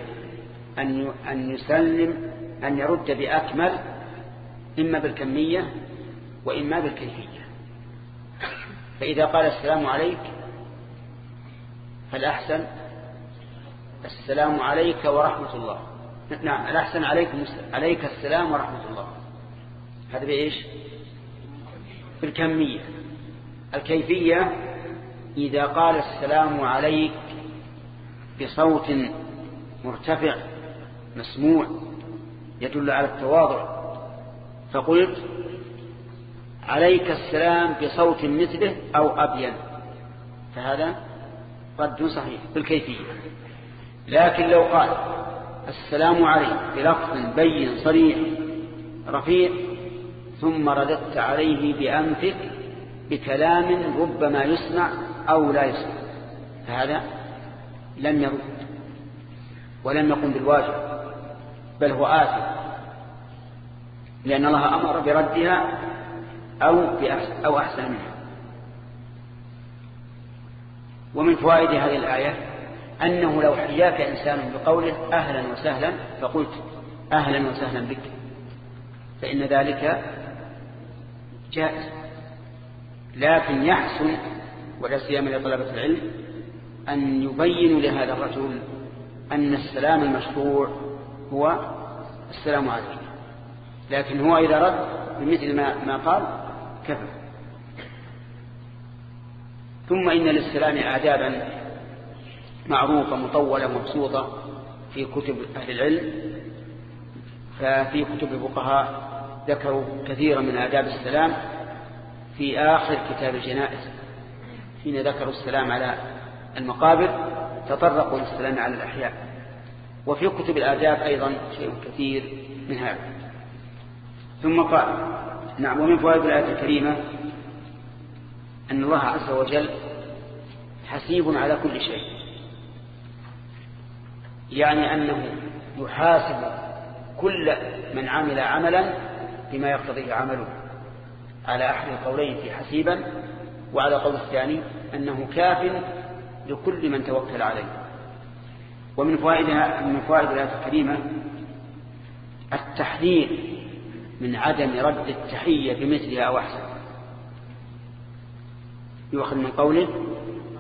أن أن يسلم أن يرد بأكمل إما بالكمية وإما بالكيفية. فإذا قال السلام عليك فالأحسن السلام عليك ورحمة الله. نعم الأحسن عليكم عليك السلام ورحمة الله. هذا بإيش؟ بالكمية الكيفية إذا قال السلام عليك بصوت مرتفع مسموع يدل على التواضع فقلت عليك السلام بصوت مثله أو أبين. فهذا رد صحيح بالكيفية لكن لو قال السلام عليك بلفظ بين صريح رفيع ثم رددت عليه بأنفك بكلام ربما يسمع أو لا يسمع فهذا لم يرد ولم يقم بالواجب بل هو آثم لأن الله أمر بردها أو, أو أحسن منها. ومن فوائد هذه الآية أنه لو حياك إنسان بقوله أهلا وسهلا فقلت أهلا وسهلا بك. فإن ذلك جائز. لكن يحسن ولا سيما لطلبة العلم أن يبينوا لهذا الرجل أن السلام المشروع هو السلام عليكم لكن هو إذا رد بمثل ما, ما قال كفر ثم إن للسلام آدابا معروفة مطولة مبسوطة في كتب أهل العلم. ففي كتب الفقهاء ذكروا كثيرا من آداب السلام في آخر كتاب الجنائز حين ذكروا السلام على المقابر تطرقوا للسلام على الأحياء. وفي كتب الآداب أيضا شيء كثير من هذا. ثم قال نعم ومن فوائد الآية الكريمة أن الله عز وجل حسيب على كل شيء. يعني أنه يحاسب كل من عمل عملا بما يقتضيه عمله. على أحد القولين في حسيبا وعلى قول الثاني أنه كاف لكل من توكل عليه. ومن فوائدها من فوائد الآية الكريمة التحذير من عدم رد التحية بمثلها أو أحسن. يؤخذ من قوله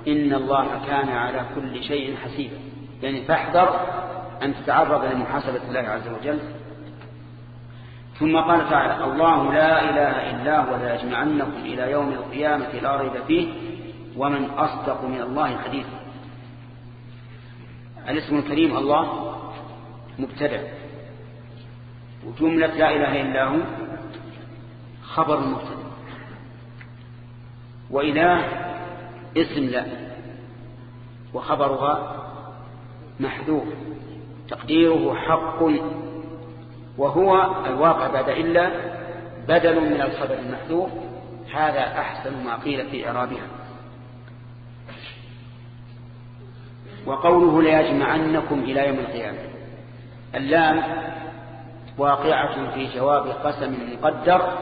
إن الله كان على كل شيء حسيبا. يعني فاحذر أن تتعرض لمحاسبة الله عز وجل. ثم قال تعالى الله لا إله إلا هو لا يجمعنكم إلى يوم القيامة لا ريب فيه ومن أصدق من الله حديثا الاسم الكريم الله مبتدع. وجملة لا إله إلا هو خبر مبتدع. وإله اسم لا وخبرها محذوف. تقديره حق. وهو الواقع بعد إلا بدل من الخبر المحذوف. هذا أحسن ما قيل في إعرابها. وقوله ليجمعنكم إلى يوم القيامة. اللام واقعة في جواب قسم مقدر.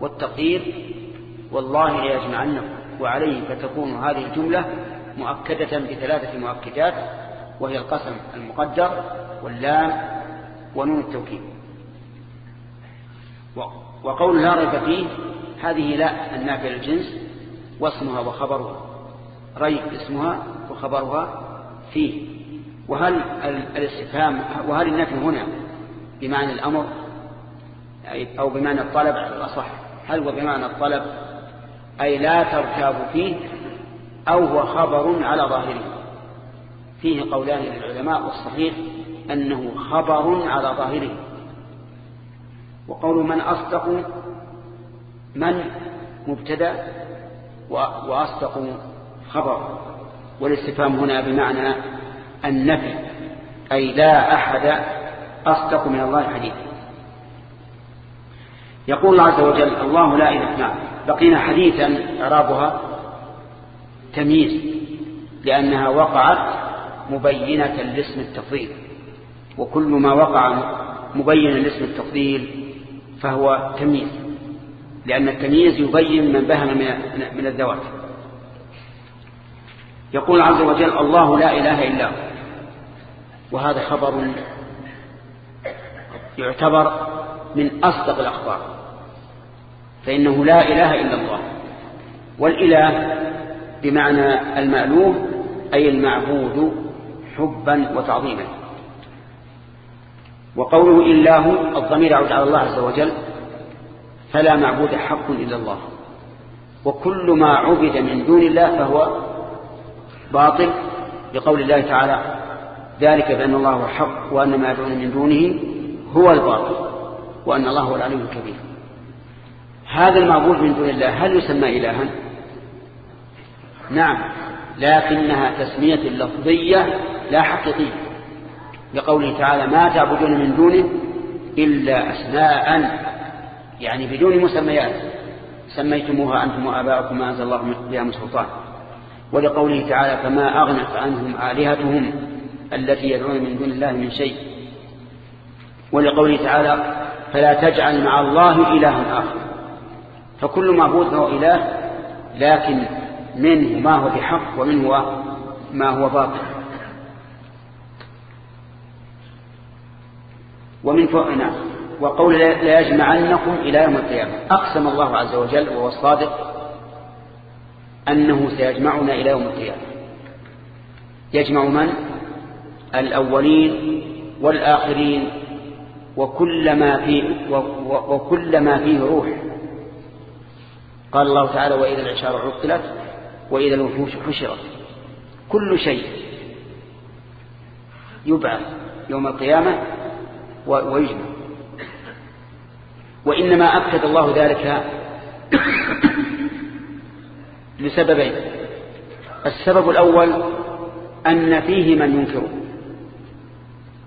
والتقدير والله ليجمعنكم. وعليه فتكون هذه الجملة مؤكدة بثلاثة مؤكدات. وهي القسم المقدر واللام ونون التوكيد. وقول لا ريب فيه هذه لا النافع للجنس واسمها وخبرها. ريب اسمها وخبرها فيه. وهل الاستفهام وهل النفي هنا بمعنى الأمر أو بمعنى الطلب على الأصح؟ هل هو بمعنى الطلب أي لا ترتاب فيه أو هو خبر على ظاهره؟ فيه قولان للعلماء والصحيح أنه خبر على ظاهره. وقول من أصدق من مبتدأ وأصدق خبر. والاستفهام هنا بمعنى النفي أي لا أحد أصدق من الله حديثا يقول الله عز وجل الله لا إله نعم بقينا حديثا إعرابها تمييز لأنها وقعت مبينة لاسم التفضيل. وكل ما وقع مبينا لاسم التفضيل فهو تمييز. لأن التمييز يبين من بهم من الذوات. يقول عز وجل الله لا إله إلا هو. وهذا خبر يعتبر من أصدق الأخبار. فإنه لا إله إلا الله. والإله بمعنى المألوه أي المعبود حبا وتعظيما. وقوله إلا هو الضمير يعود على الله عز وجل فلا معبود حق إلا الله. وكل ما عبد من دون الله فهو باطل بقول الله تعالى ذلك بأن الله هو الحق وأن ما يدعون من دونه هو الباطل وأن الله هو العلي الكبير. هذا المعبود من دون الله هل يسمى إلها؟ نعم. لكنها تسمية لفظية لا حقيقية لقوله تعالى ما تعبدون من دونه إلا أسماء. يعني بدون مسميات سميتموها أنتم وآباؤكم ما أنزل الله بها من سلطان. ولقوله تعالى فما أغنت عنهم آلهتهم التي يدعون من دون الله من شيء. ولقوله تعالى فلا تجعل مع الله إلها آخر. فكل معبود هو إله لكن منه ما هو بحق ومنه ما هو باطل. ومن فوقنا وقول لا يجمعنكم إلى يوم القيامة. أقسم الله عز وجل وهو الصادق أنه سيجمعنا إلى يوم القيامة. يجمع من؟ الأولين والآخرين وكل ما فيه وكل ما فيه روح. قال الله تعالى وإذا العشار عطلت وإذا الوحوش حشرت. كل شيء يبعث يوم القيامة ويجمع. وإنما أكد الله ذلك لسببين السبب الأول أن فيه من ينكره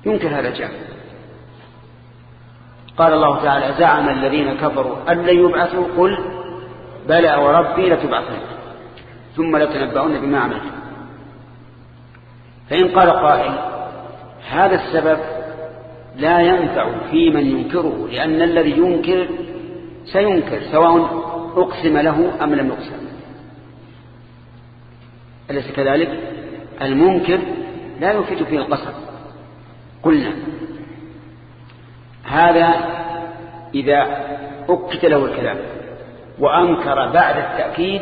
ينكر هذا الجامع قال الله تعالى زعم الذين كفروا أن يبعثوا. قل بلى وربي لتبعثن. ثم لتنبؤن بما عملتم فإن قال قائل هذا السبب لا ينفع في من ينكره لأن الذي ينكر سينكر سواء أقسم له أم لم يقسم. أليس كذلك؟ المنكر لا يفيد فيه القسم. قلنا هذا إذا أكد له الكلام وأنكر بعد التأكيد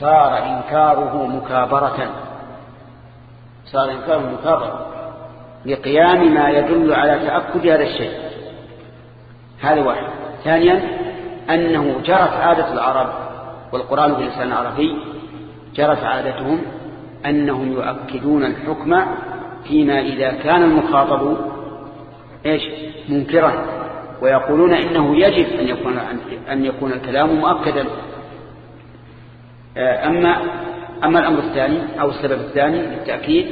صار إنكاره مكابرة. صار إنكاره مكابرة. لقيام ما يدل على تأكد هذا الشيء. هذا واحد. ثانيا أنه جرت عادة العرب والقرآن باللسان العربي جرت عادتهم أنهم يؤكدون الحكم فيما إذا كان المخاطب إيش؟ منكرا. ويقولون إنه يجب أن يكون, أن يكون الكلام مؤكدا. أما, أما الأمر الثاني أو السبب الثاني للتأكيد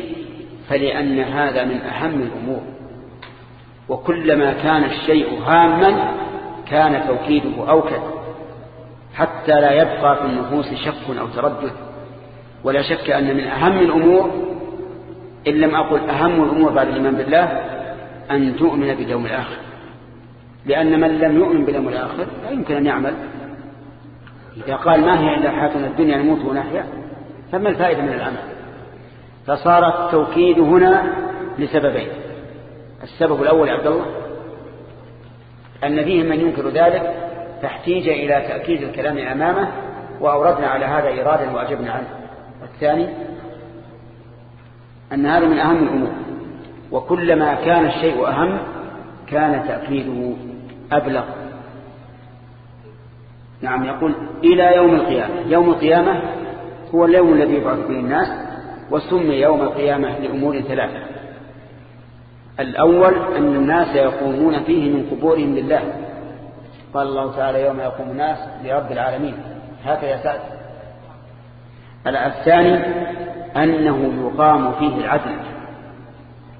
فلأن هذا من أهم الأمور. وكلما كان الشيء هاما كان توكيده أوكد حتى لا يبقى في النفوس شك أو تردد. ولا شك أن من أهم الأمور إن لم أقل أهم الأمور بعد الإيمان بالله أن تؤمن باليوم الآخر. لأن من لم يؤمن باليوم الآخر لا يمكن أن يعمل. إذا قال ما هي إلا حياتنا الدنيا نموت ونحيا فما الفائدة من العمل؟ فصار التوكيد هنا لسببين. السبب الأول عبد الله أن فيه من ينكر ذلك فاحتيج إلى تأكيد الكلام أمامه وأوردنا على هذا إرادا وأجبنا عنه. والثاني أن هذا من أهم الأمور. وكلما كان الشيء أهم كان تأكيده أبلغ. نعم يقول إلى يوم القيامة. يوم القيامة هو اليوم الذي يبعث به الناس وسمي يوم القيامة لأمور ثلاثة. الأول أن الناس يقومون فيه من قبورهم لله. قال الله تعالى يوم يقوم الناس لرب العالمين. هكذا سأل. الثاني أنه يقام فيه العدل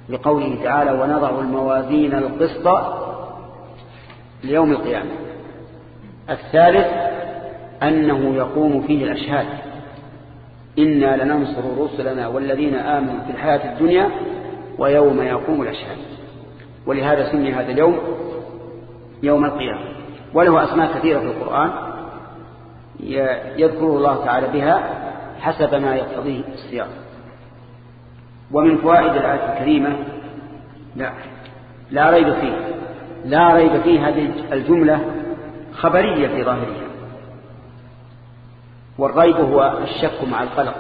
لقوله تعالى ونضع الموازين القسط ليوم القيامة. الثالث أنه يقوم فيه الأشهاد. إنا لننصر رسلنا والذين آمنوا في الحياة الدنيا ويوم يقوم الأشهاد. ولهذا سمي هذا اليوم يوم القيامة. وله أسماء كثيرة في القرآن يذكر الله تعالى بها حسب ما يقتضيه السياق. ومن فوائد الآية الكريمة لا لا ريب فيه لا ريب فيه هذه الجملة خبرية في ظاهرها. والريب هو الشك مع القلق.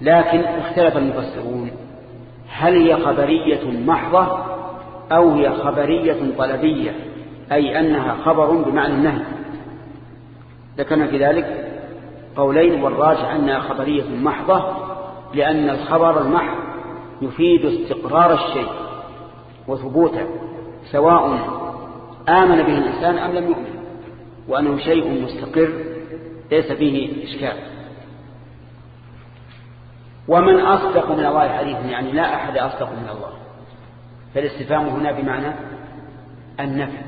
لكن اختلف المفسرون. هل هي خبرية محضة أو هي خبرية طلبية؟ أي أنها خبر بمعنى النهي. ذكرنا في ذلك قولين والراجع أنها خبرية محضة لأن الخبر المحض يفيد استقرار الشيء وثبوته سواء آمن به الإنسان أم لم يؤمن وأنه شيء مستقر ليس فيه إشكال. ومن أصدق من الله حديثا يعني لا أحد أصدق من الله. فالاستفهام هنا بمعنى النفي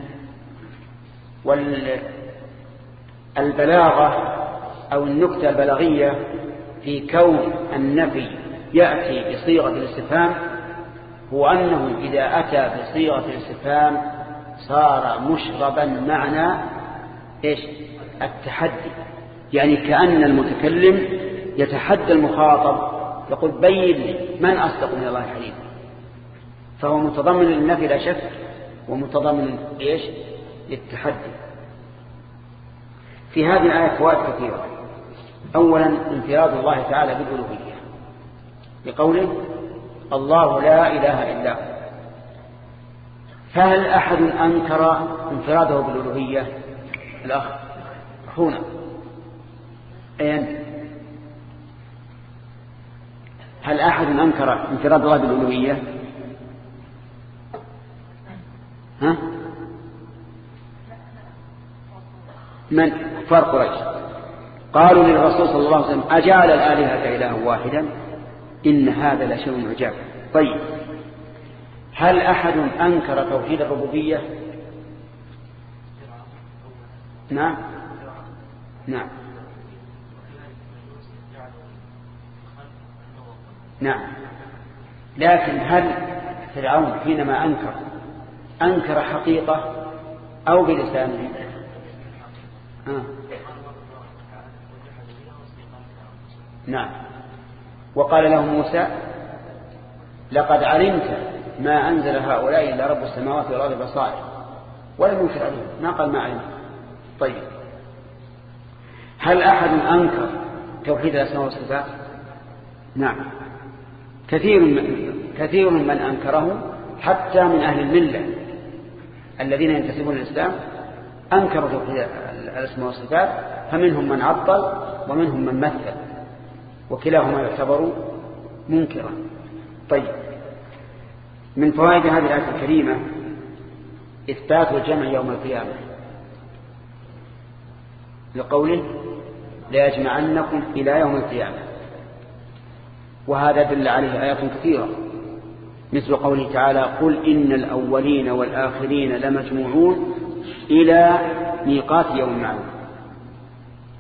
والبلاغة أو النكتة البلاغية في كون النفي يأتي بصيغة الاستفهام هو أنه إذا أتى بصيغة الاستفهام صار مشربا معنى إيش؟ التحدي. يعني كأن المتكلم يتحدى المخاطب يقول بين لي من أصدق من الله حديثا فهو متضمن للنفي لا شك ومتضمن إيش؟ للتحدي. في هذه الآية فوائد كثيرة. أولا انفراد الله تعالى بالألوهية. بقوله الله لا إله إلا هو. فهل أحد أنكر انفراده بالألوهية؟ الأخ هنا أين؟ هل أحد أنكر انفراد الله بالألوهية؟ ها؟ من؟ كفار قريش. قالوا للرسول صلى الله عليه وسلم أجعل الآلهة إله واحدا؟ إن هذا لشيء عجاب. طيب. هل أحد أنكر توحيد الربوبية؟ نعم. نعم. نعم. لكن هل فرعون حينما أنكر أنكر حقيقة أو بلسانه؟ آه. نعم. وقال له موسى لقد علمت ما أنزل هؤلاء إلا رب السماوات والأرض بصائر. ولم ينكر عليهم. ما قال ما علمت طيب. هل أحد أنكر توحيد الأسماء والصفات؟ نعم. كثير من كثير من أنكره حتى من أهل الملة الذين ينتسبون الإسلام أنكروا توحيد الأسماء والصفات فمنهم من عطل ومنهم من مثل وكلاهما يعتبر منكرا. طيب. من فوائد هذه الآية الكريمة إثبات الجمع يوم القيامة. لقوله ليجمعنكم إلى يوم القيامة. وهذا دل عليه آيات كثيرة. مثل قوله تعالى قل إن الأولين والآخرين لمجموعون إلى ميقات يوم معلوم.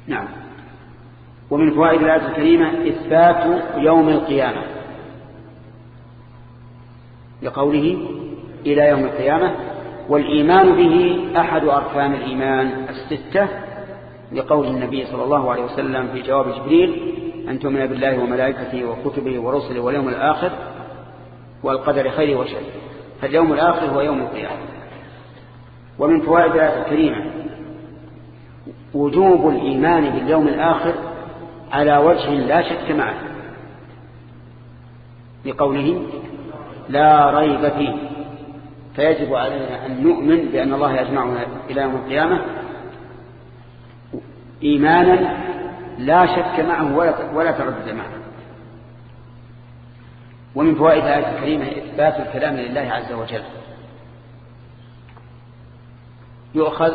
نعم. ومن فوائد الآية الكريمة إثبات يوم القيامة. لقوله إلى يوم القيامة والإيمان به أحد أركان الإيمان الستة لقول النبي صلى الله عليه وسلم في جواب جبريل أن تؤمن بالله وملائكته وكتبه ورسله واليوم الآخر والقدر خيره وشره فاليوم الآخر هو يوم القيامة. ومن فوائد الآية الكريمة وجوب الإيمان باليوم الآخر على وجه لا شك معه لقوله لا ريب فيه. فيجب علينا أن نؤمن بأن الله يجمعنا إلى يوم القيامة إيمانا لا شك معه ولا تردد معه. ومن فوائد الآية الكريمة إثبات الكلام لله عز وجل. يؤخذ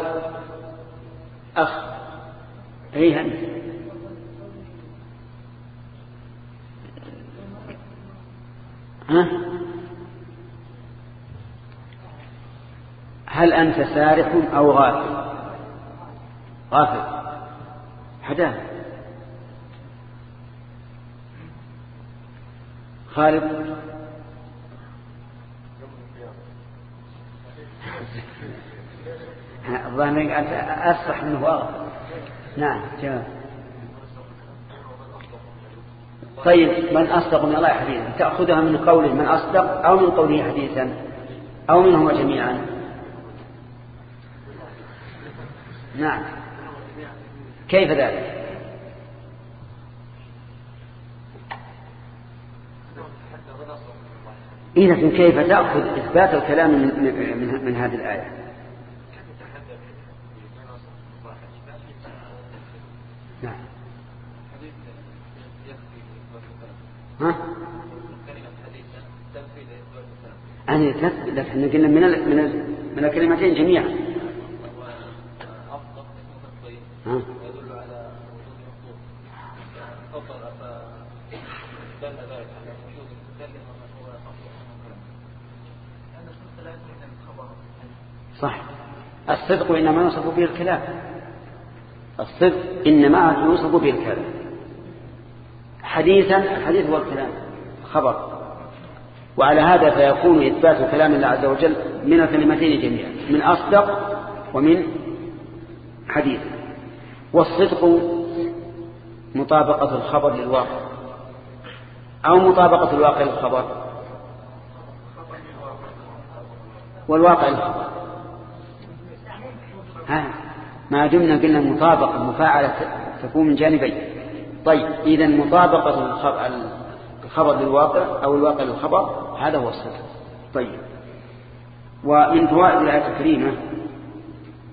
أخ أيها ها؟ هل أنت سارح أو غافل؟ غافل. حداه خالد. الظاهر أصح منه واضح نعم جمال طيب من أصدق من الله حديثا؟ تأخذها من قوله من أصدق أو من قوله حديثا؟ أو منهما جميعا؟ نعم. كيف ذلك؟ إذا كيف تأخذ إثبات الكلام من, من, من هذه الآية؟ نعم. ها؟ أنا لكن قلنا من من الكلمتين جميعا. إنما يوصف به الكلام. الصدق إنما يوصف به الكلام. حديثا الحديث هو الكلام خبر وعلى هذا فيكون إثبات كلام الله عز وجل من الكلمتين جميعا من أصدق ومن حديث. والصدق مطابقة الخبر للواقع أو مطابقة الواقع للخبر. والواقع للخبر. ما دمنا قلنا مطابقة مفاعلة تكون من جانبين. طيب إذا مطابقة الخبر للواقع أو الواقع للخبر هذا هو الصدق طيب. ومن فوائد الآية الكريمة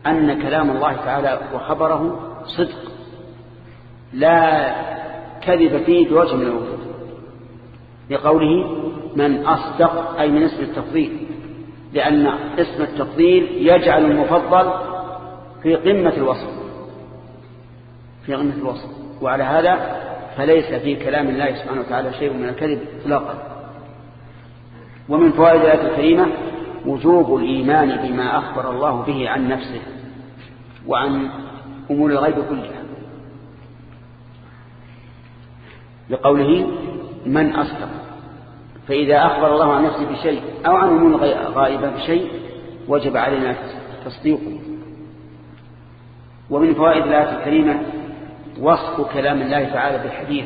أن كلام الله تعالى وخبره صدق. لا كذب فيه بوجه من الوجود لقوله من أصدق أي من اسم التفضيل. لأن اسم التفضيل يجعل المفضل في قمة الوصف. في قمة الوصف. وعلى هذا فليس في كلام الله سبحانه وتعالى شيء من الكذب اطلاقا. ومن فوائد الآية الكريمة وجوب الإيمان بما أخبر الله به عن نفسه وعن أمور الغيب كلها. لقوله من أصدق. فإذا أخبر الله عن نفسه بشيء أو عن أمور غائبة بشيء وجب علينا تصديقه. ومن فوائد الآية الكريمة وصف كلام الله تعالى بالحديث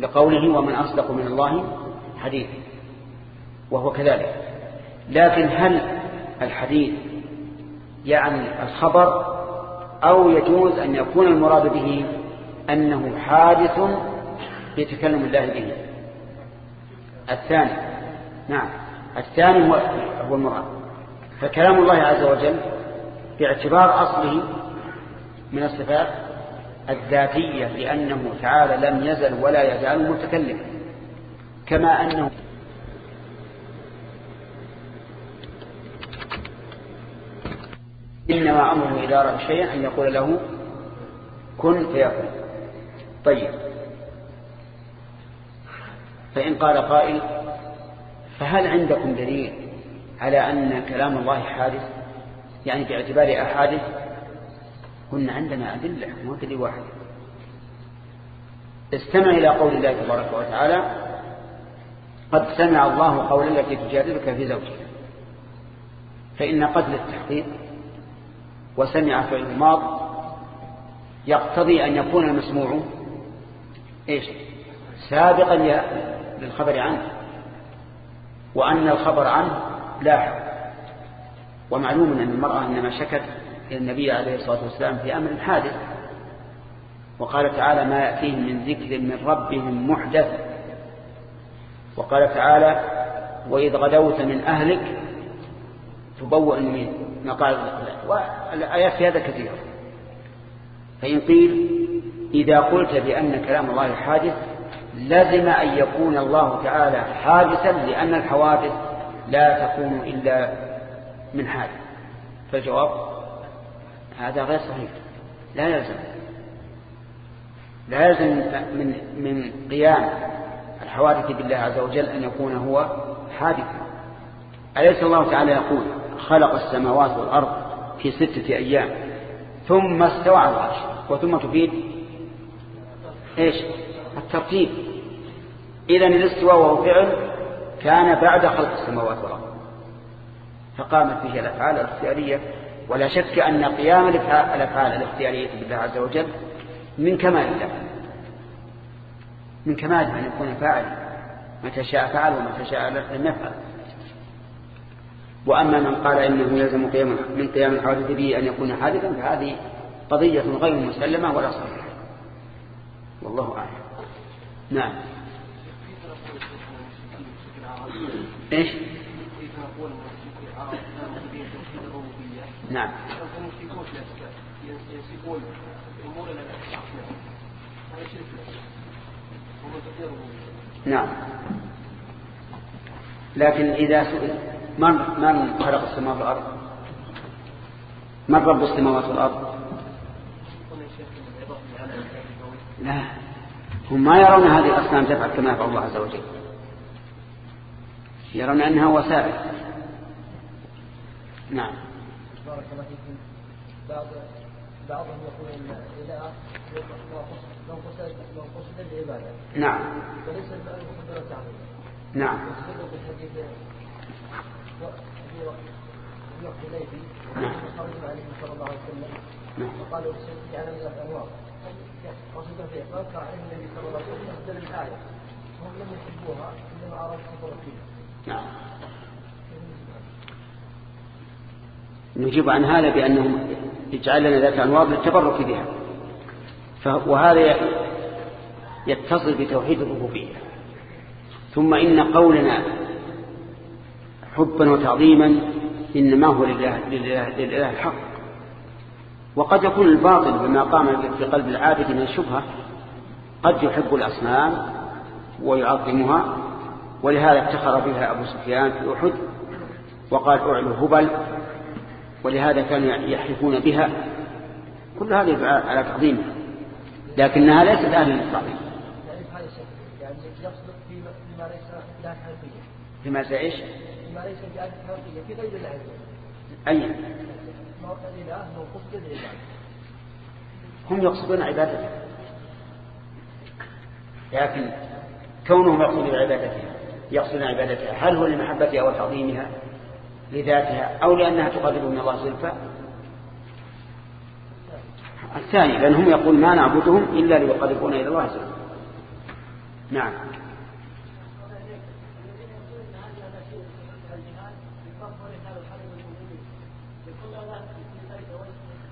لقوله ومن أصدق من الله حديث وهو كذلك. لكن هل الحديث يعني الخبر أو يجوز أن يكون المراد به أنه حادث بتكلم الله به؟ الثاني نعم الثاني هو المراد. فكلام الله عز وجل باعتبار أصله من الصفات الذاتية لأنه تعالى لم يزل ولا يزال متكلما كما أنه إنما أمره إذا رأى شيئا أن يقول له كن فيكون. طيب. فإن قال قائل فهل عندكم دليل على أن كلام الله حادث؟ يعني باعتبار أحادث قلنا عندنا أدلة مو دليل واحد استمع إلى قول الله تبارك وتعالى قد سمع الله قول التي تجادلك في زوجها فإن قتل التحقيق وسمع فعل الماض يقتضي أن يكون المسموع إيش؟ سابقا للخبر عنه وأن الخبر عنه لاحق. ومعلوم أن المرأة إنما شكت إلى النبي عليه الصلاة والسلام في أمر حادث. وقال تعالى ما يأتيهم من ذكر من ربهم محدث. وقال تعالى وإذ غدوت من أهلك تبوأ من مقال والآيات في هذا كثيرة. فإن قيل إذا قلت بأن كلام الله حادث لازم أن يكون الله تعالى حادثا لأن الحوادث لا تكون إلا من حادث فالجواب هذا غير صحيح. لا يلزم. لا يلزم من من قيام الحوادث بالله عز وجل أن يكون هو حادثا. أليس الله تعالى يقول خلق السماوات والأرض في ستة أيام ثم استوى على العرش وثم تفيد إيش؟ الترتيب. إذا الاستواء وهو فعل كان بعد خلق السماوات والأرض. فقامت به الأفعال الاختيارية ولا شك أن قيام الأفعال الاختيارية بالله عز وجل من كمال الله. من كماله أن يكون فاعل. متى شاء فعل ومتى شاء لم يفعل. وأما من قال إنه يلزم قيام من قيام الحادث به أن يكون حادثا فهذه قضية غير مسلمة ولا صحيحة. والله أعلم. نعم. إيش؟ نعم. نعم. لكن إذا سئل من من خلق السماوات والأرض؟ من رب السماوات والأرض؟ لا. هم ما يرون هذه الأصنام تفعل كما يفعل الله عز وجل. يرون أنها وسائل. نعم. بارك الله فيكم. بعض بعضهم يقول إن الاله لو قصد لو قصد العبادة. نعم. وليس المقصود التعظيم نعم. وستدرك الحديث وقت الليثي نعم. خرج عليه صلى الله عليه وسلم. نعم. وقالوا على ذات انوار وصدق فيه فذكر عليه النبي صلى الله عليه وسلم افضل الآية. وهم لم يحبوها انما ارادوا التفرق فيها نعم. نجيب عن هذا بأنهم يجعل لنا ذات أنوار للتبرك بها. وهذا يتصل بتوحيد الربوبية. ثم إن قولنا حبا وتعظيما إنما هو لله, لله, لله الحق. وقد يكون الباطل بما قام في قلب العابد من الشبهة قد يحب الأصنام ويعظمها ولهذا افتخر بها أبو سفيان في أحد وقال أعلو هبل ولهذا كانوا يحلفون بها. كل هذا على تعظيمها لكنها ليست أهل للتعظيم فيما ليس إيش؟ ليس في غير هم يقصدون عبادته. لكن كونهم يقصدون عبادتها يقصدون عبادتها هل هو لمحبتها وتعظيمها؟ لذاتها أو لأنها تقرب من الله زلفى. الثاني لأنهم يقول ما نعبدهم إلا ليقربونا إلى الله زلفى. نعم.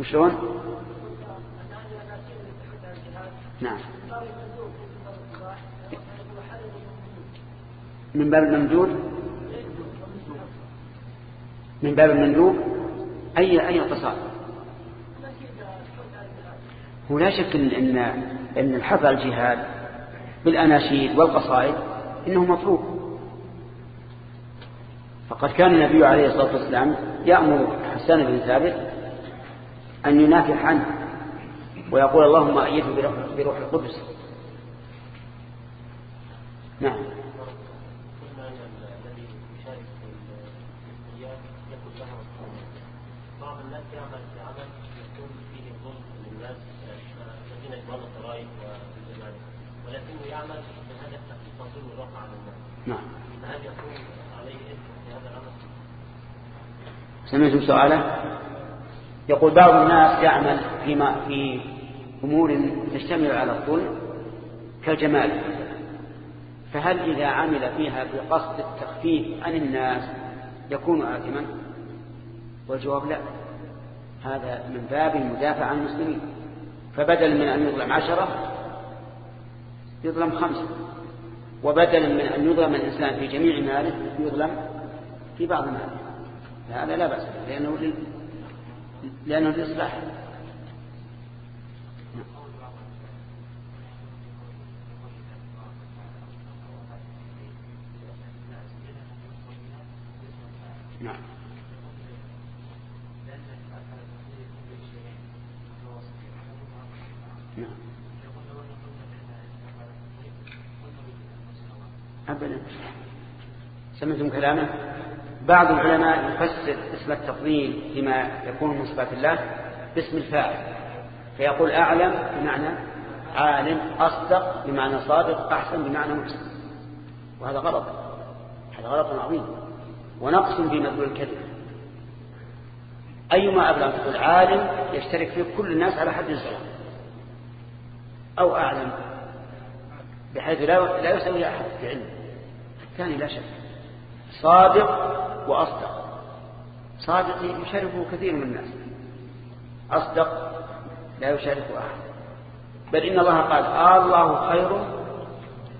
وشلون؟ نعم. من باب الممدود؟ من باب المندوب أي أي اقتصاد هو لا شك إن إن على الجهاد بالأناشيد والقصائد إنه مطلوب فقد كان النبي عليه الصلاة والسلام يأمر حسان بن ثابت أن ينافح عنه ويقول اللهم أيده بروح القدس. نعم فهل يكون عليه في هذا الامر؟ سمعتم سؤاله؟ يقول بعض الناس يعمل فيما في أمور تشتمل على الظلم كالجمال فهل إذا عمل فيها بقصد التخفيف عن الناس يكون آثما؟ والجواب لا. هذا من باب المدافع عن المسلمين. فبدل من أن يظلم عشرة يظلم خمسة. وبدلا من أن يظلم الإنسان في جميع ماله يظلم في بعض ماله. هذا لا بأس لأنه لأنه الإصلاح نعم. نعم. أبدا. سمعتم كلامه؟ بعض العلماء يفسر اسم التفضيل فيما يكون من صفات الله باسم الفاعل فيقول أعلم بمعنى عالم أصدق بمعنى صادق أحسن بمعنى محسن وهذا غلط هذا غلط عظيم ونقص في مدلول الكذب. أيما أبلغ تقول عالم يشترك فيه كل الناس على حد سواء أو أعلم بحيث لا يسوي أحد في علمه الثاني لا شك صادق وأصدق. صادق يشاركه كثير من الناس. أصدق لا يشاركه أحد. بل إن الله قال آه الله خير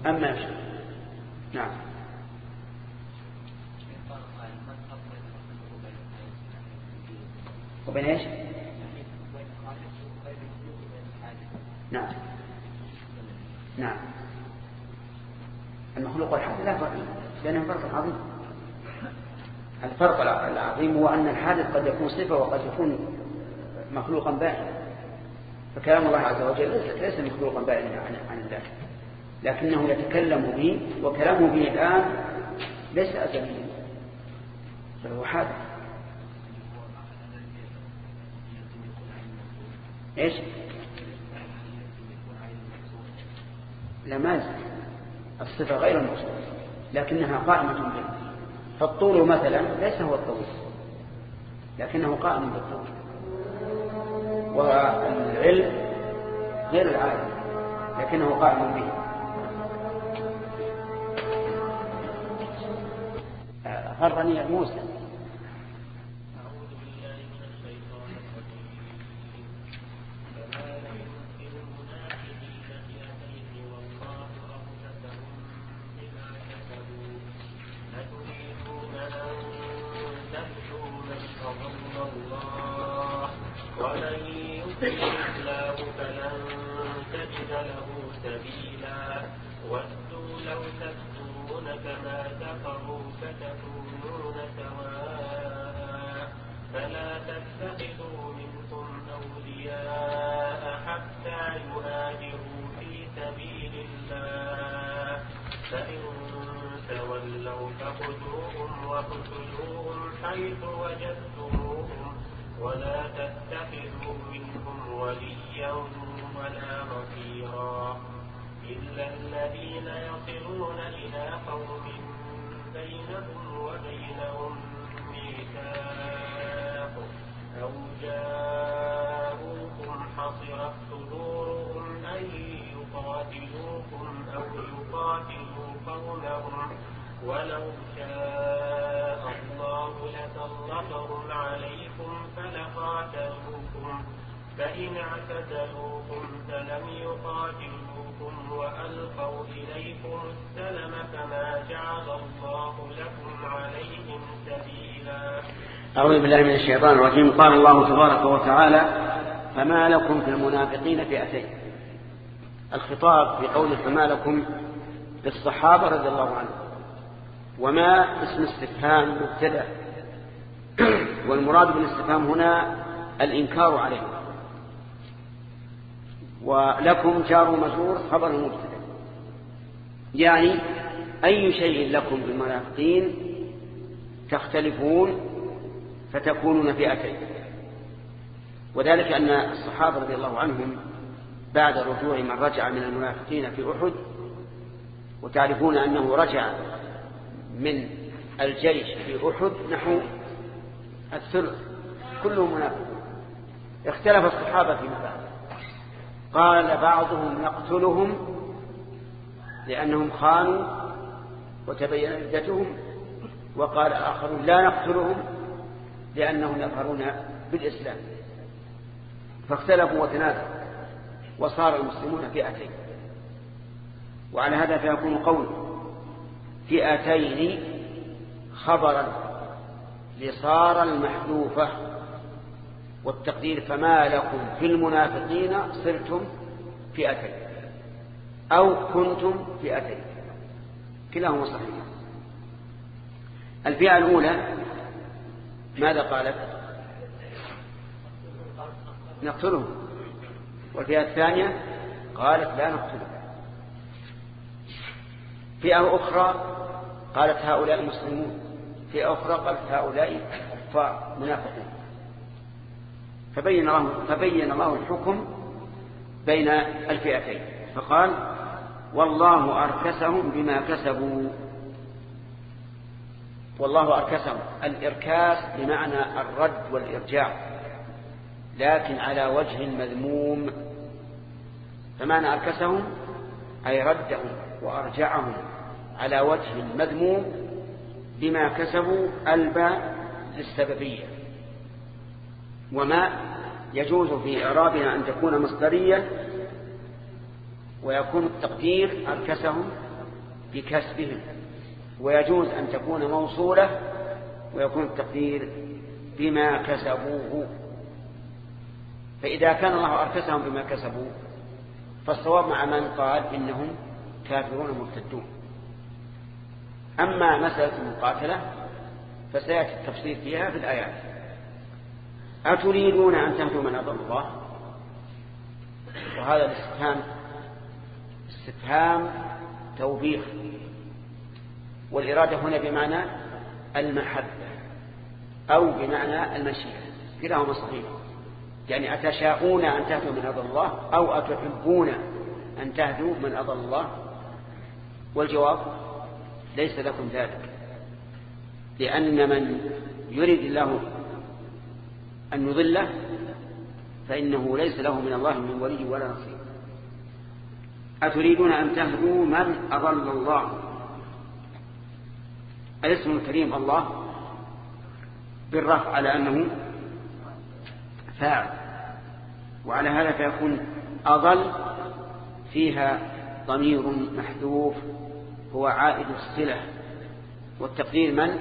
أما يشاء نعم. وبين إيش؟ نعم. نعم. المخلوق والحادث لا فرق. بينهم فرق عظيم. الفرق العظيم هو أن الحادث قد يكون صفة وقد يكون مخلوقا بائنا فكلام الله عز وجل ليس مخلوقا بائنا عن الله لكنه يتكلم به وكلامه به الآن ليس أزليا بل هو حادث. إيش؟ لا ما الصفة غير المقصود لكنها قائمة به فالطول مثلا ليس هو الطويل لكنه قائم بالطول. والعلم غير العالم لكنه قائم به. غرني موسى. أعوذ بالله من الشيطان الرجيم. قال الله تبارك وتعالى فما لكم في المنافقين فئتين. الخطاب في قوله فما لكم للصحابة رضي الله عنهم. وما اسم استفهام مبتدأ. والمراد بالاستفهام هنا الإنكار عليه ولكم جار مجرور خبر مبتدأ. يعني أي شيء لكم بالمنافقين تختلفون فتكونون فئتين. وذلك أن الصحابة رضي الله عنهم بعد رجوع من رجع من المنافقين في أحد وتعرفون أنه رجع من الجيش في أحد نحو الثلث. كلهم منافقون. اختلف الصحابة في مبادئ قال بعضهم نقتلهم لأنهم خانوا وتبين عدتهم وقال آخرون لا نقتلهم. لأنهم يظهرون بالإسلام. فاختلفوا وتنازعوا وصار المسلمون فئتين. وعلى هذا فيكون قول فئتين خبرا لصار المحذوفة والتقدير فما لكم في المنافقين صرتم فئتين أو كنتم فئتين. كلاهما صحيح. الفئة الأولى ماذا قالت؟ نقتلهم والفئة الثانية قالت لا نقتلهم فئة أخرى قالت هؤلاء مسلمون. فئة أخرى قالت هؤلاء كفار منافقون. فبين الله, فبين الله الحكم بين الفئتين. فقال والله أركسهم بما كسبوا. والله أركسهم الإركاس بمعنى الرد والإرجاع لكن على وجه مذموم. فمعنى أركسهم أي ردهم وأرجعهم على وجه مذموم بما كسبوا الباء للسببية وما يجوز في إعرابها أن تكون مصدرية ويكون التقدير أركسهم بكسبهم. ويجوز أن تكون موصولة ويكون التقدير بما كسبوه. فإذا كان الله أركسهم بما كسبوا فالصواب مع من قال إنهم كافرون مرتدون. أما مسألة المقاتلة فسيأتي التفصيل فيها في الآيات. أتريدون أن تهدوا من أضل الله؟ وهذا الاستفهام استفهام توبيخ. والإرادة هنا بمعنى المحبة أو بمعنى المشيئة. كلاهما صحيح. يعني أتشاءون أن تهدوا من أضل الله أو أتحبون أن تهدوا من أضل الله؟ والجواب ليس لكم ذلك. لأن من يريد الله أن يضله فإنه ليس له من الله من ولي ولا نصير. أتريدون أن تهدوا من أضل الله؟ الاسم الكريم الله بالرفع على أنه فاعل. وعلى هذا فيكون أضل فيها ضمير محذوف هو عائد الصلة. والتقدير من؟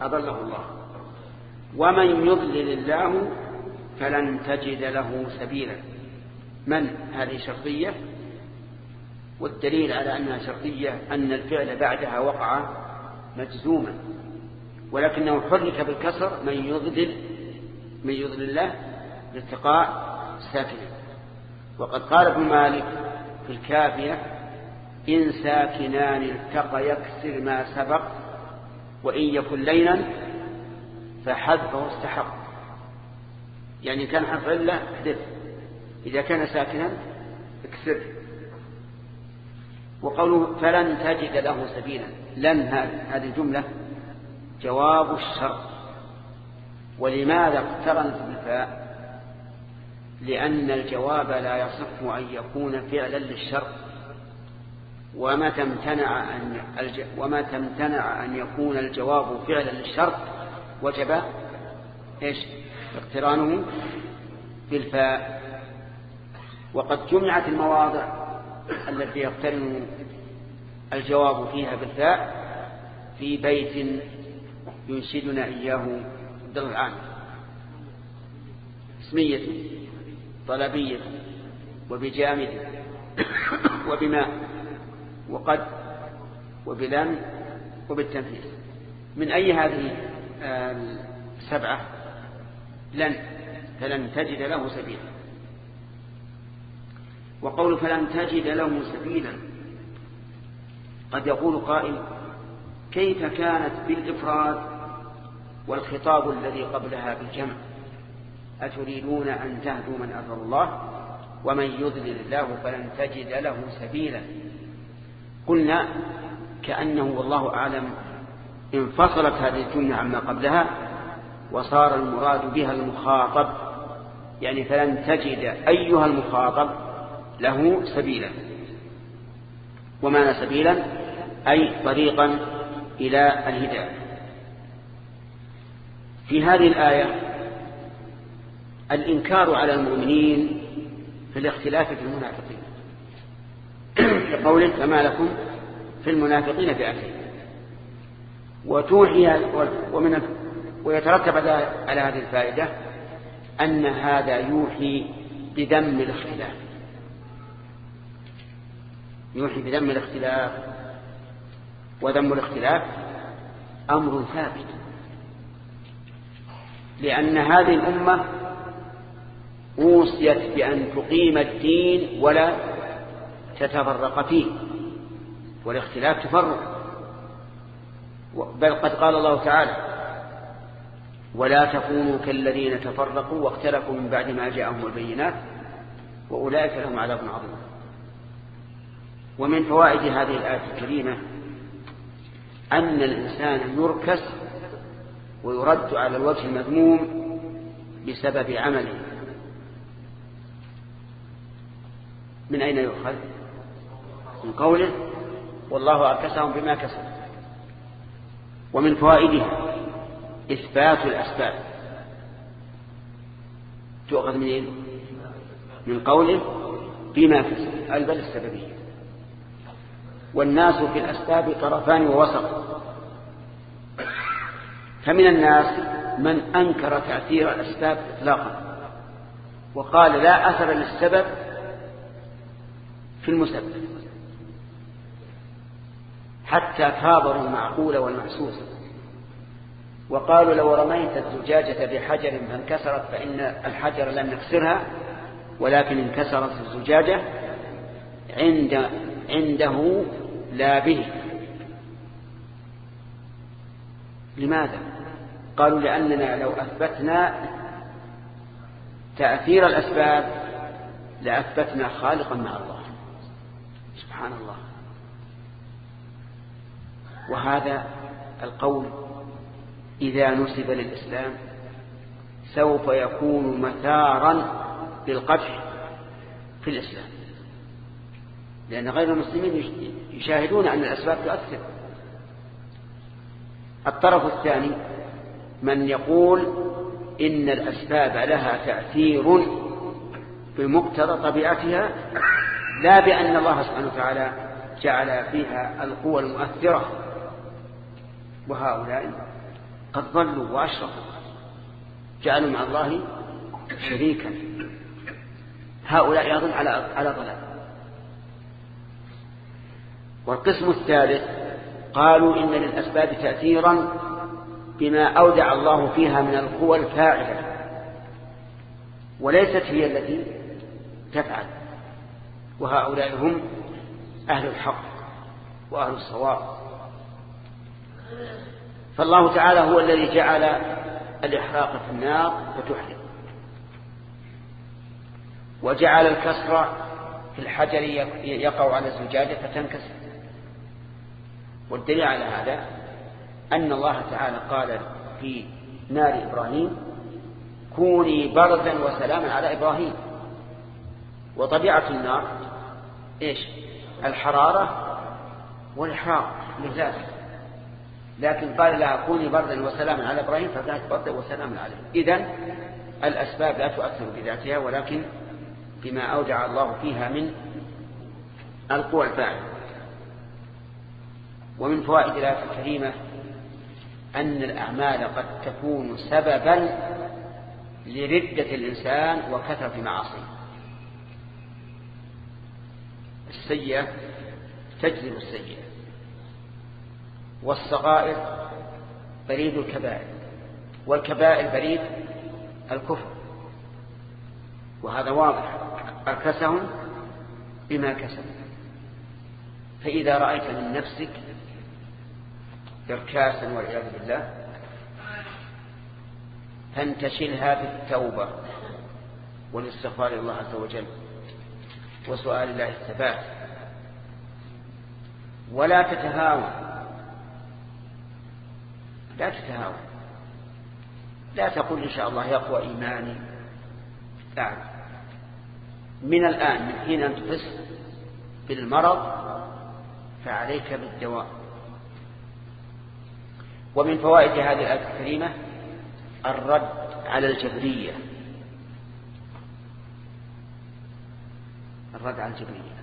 أضله الله. ومن يضلل الله فلن تجد له سبيلا. من هذه شرطية؟ والدليل على أنها شرطية أن الفعل بعدها وقع مجزوما. ولكنه حرك بالكسر من يضلل من يضلل الله لالتقاء ساكنه وقد قال ابن مالك في الكافية إن ساكنان التقى يكسر ما سبق وإن يكن لينا فحذفه استحق. يعني كان حرف علة احذف إذا كان ساكنا اكسر وقوله فلن تجد له سبيلا. لن هذه الجملة جواب الشرط. ولماذا اقترنت بالفاء لأن الجواب لا يصح أن يكون فعلا للشرط. وما تمتنع أن. وما تمتنع أن يكون الجواب فعلا للشرط وجب إيش؟ اقترانه بالفاء. وقد جمعت المواضع. التي يقترن الجواب فيها بالفاء في بيت ينشدنا إياه عبد الله العام اسمية طلبية وبجامد وبماء وقد وبلم وبالتنفيذ. من أي هذه السبعة؟ لن فلن تجد له سبيلا. وقول فلن تجد له سبيلا. قد يقول قائل كيف كانت بالإفراد والخطاب الذي قبلها بالجمع؟ أتريدون أن تهدوا من أرض الله؟ ومن يضلل الله فلن تجد له سبيلا. قلنا كأنه والله أعلم انفصلت هذه الجملة عما قبلها وصار المراد بها المخاطب. يعني فلن تجد أيها المخاطب له سبيلا. ومعنى سبيلا؟ أي طريقا إلى الهداية. في هذه الآية الإنكار على المؤمنين في الاختلاف في المنافقين. كقوله فما لكم في المنافقين فئتين. وتوحي ومن ويترتب على هذه الفائدة أن هذا يوحي بذم الاختلاف. يوحي بذم الاختلاف. وذم الاختلاف أمر ثابت. لأن هذه الأمة أوصيت بأن تقيم الدين ولا تتفرق فيه والاختلاف تفرق. بل قد قال الله تعالى ولا تكونوا كالذين تفرقوا واختلفوا من بعد ما جاءهم البينات وأولئك لهم عذاب عظيم. ومن فوائد هذه الآية الكريمة أن الإنسان يركس ويرد على الوجه المذموم بسبب عمله. من أين يؤخذ؟ من قوله والله أركسهم بما كسبوا. ومن فوائدها إثبات الأسباب. تؤخذ من إيه؟ من قوله بما كسب البل السببية. والناس في الأسباب طرفان ووسط. فمن الناس من أنكر تأثير الأسباب إطلاقا. وقال لا أثر للسبب في المسبب. حتى كابروا المعقول والمحسوس. وقالوا لو رميت الزجاجة بحجر فانكسرت فإن الحجر لم نكسرها ولكن انكسرت الزجاجة عند عنده لا به. لماذا؟ قالوا لأننا لو أثبتنا تأثير الأسباب لأثبتنا خالقا مع الله. سبحان الله. وهذا القول إذا نسب للإسلام سوف يكون مثارا للقدح في الإسلام. لأن غير المسلمين يشاهدون أن الأسباب تؤثر. الطرف الثاني من يقول إن الأسباب لها تأثير بمقتضى طبيعتها لا بأن الله سبحانه وتعالى جعل فيها القوى المؤثرة. وهؤلاء قد ضلوا وأشركوا جعلوا مع الله شريكا. هؤلاء أيضا على على ضلال. والقسم الثالث قالوا إن للأسباب تأثيرا بما أودع الله فيها من القوى الفاعلة وليست هي التي تفعل وهؤلاء هم أهل الحق وأهل الصواب. فالله تعالى هو الذي جعل الإحراق في النار وتحرق وجعل الكسر في الحجر يقع على الزجاجة فتنكسر. والدليل على هذا أن الله تعالى قال في نار إبراهيم كوني بردا وسلاما على إبراهيم. وطبيعة النار إيش؟ الحرارة والإحراق لذاته لكن قال لها كوني بردا وسلاما على إبراهيم فكانت بردا وسلاما عليه إذن الأسباب لا تؤثر بذاتها ولكن بما أودع الله فيها من القوى الفاعلة. ومن فوائد الآية الكريمة أن الأعمال قد تكون سببا لردة الإنسان وكثرة معاصيه. السيئة تجذب السيئة والصغائر بريد الكبائر والكبائر بريد الكفر. وهذا واضح أركسهم بما كسبوا. فإذا رأيت من نفسك إركاسا والعياذ بالله. فانتشلها بالتوبة والاستغفار الله عز وجل وسؤال الله الثبات. ولا تتهاون. لا تتهاون. لا تقول إن شاء الله يقوى إيماني. لا من الآن من حين أن تحس بالمرض فعليك بالدواء. ومن فوائد هذه الآية الكريمة الرد على الجبرية. الرد على الجبرية.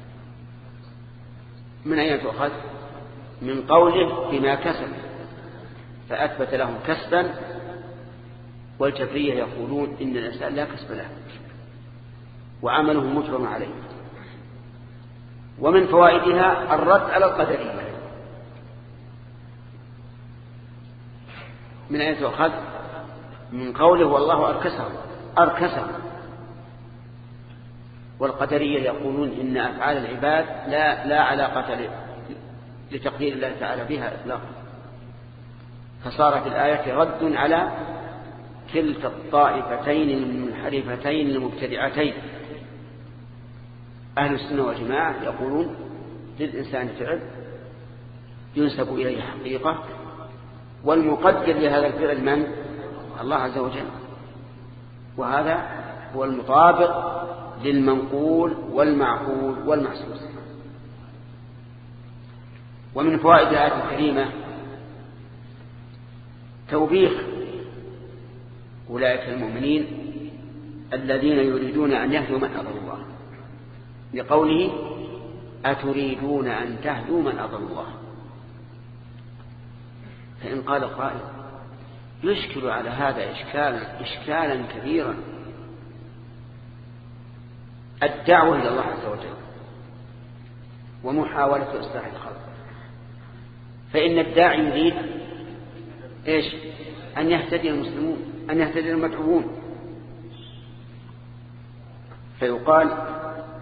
من أين تؤخذ؟ من قوله بما كسب. فأثبت لهم كسبا والجبرية يقولون إن الإنسان لا كسب له. وعمله مجرم عليه. ومن فوائدها الرد على القدرية. من أين تؤخذ من قوله والله أركسه أركسه والقدرية يقولون إن أفعال العباد لا, لا علاقة لتقدير الله تعالى بها إطلاقا. فصارت الآية رد على كلتا الطائفتين المنحرفتين المبتدعتين. أهل السنة والجماعة يقولون للإنسان فعل ينسب إليه حقيقة والمقدر لهذا الفعل من؟ الله عز وجل. وهذا هو المطابق للمنقول والمعقول والمحسوس ومن فوائد الآية الكريمة توبيخ أولئك المؤمنين الذين يريدون أن يهدوا من أضل الله. لقوله أتريدون أن تهدوا من أضل الله. فإن قال قائل يشكل على هذا إشكالا إشكالا كبيرا. الدعوة إلى الله عز وجل ومحاولة إصلاح الخلق. فإن الداعي يريد إيش؟ أن يهتدي المسلمون أن يهتدي المدعوون فيقال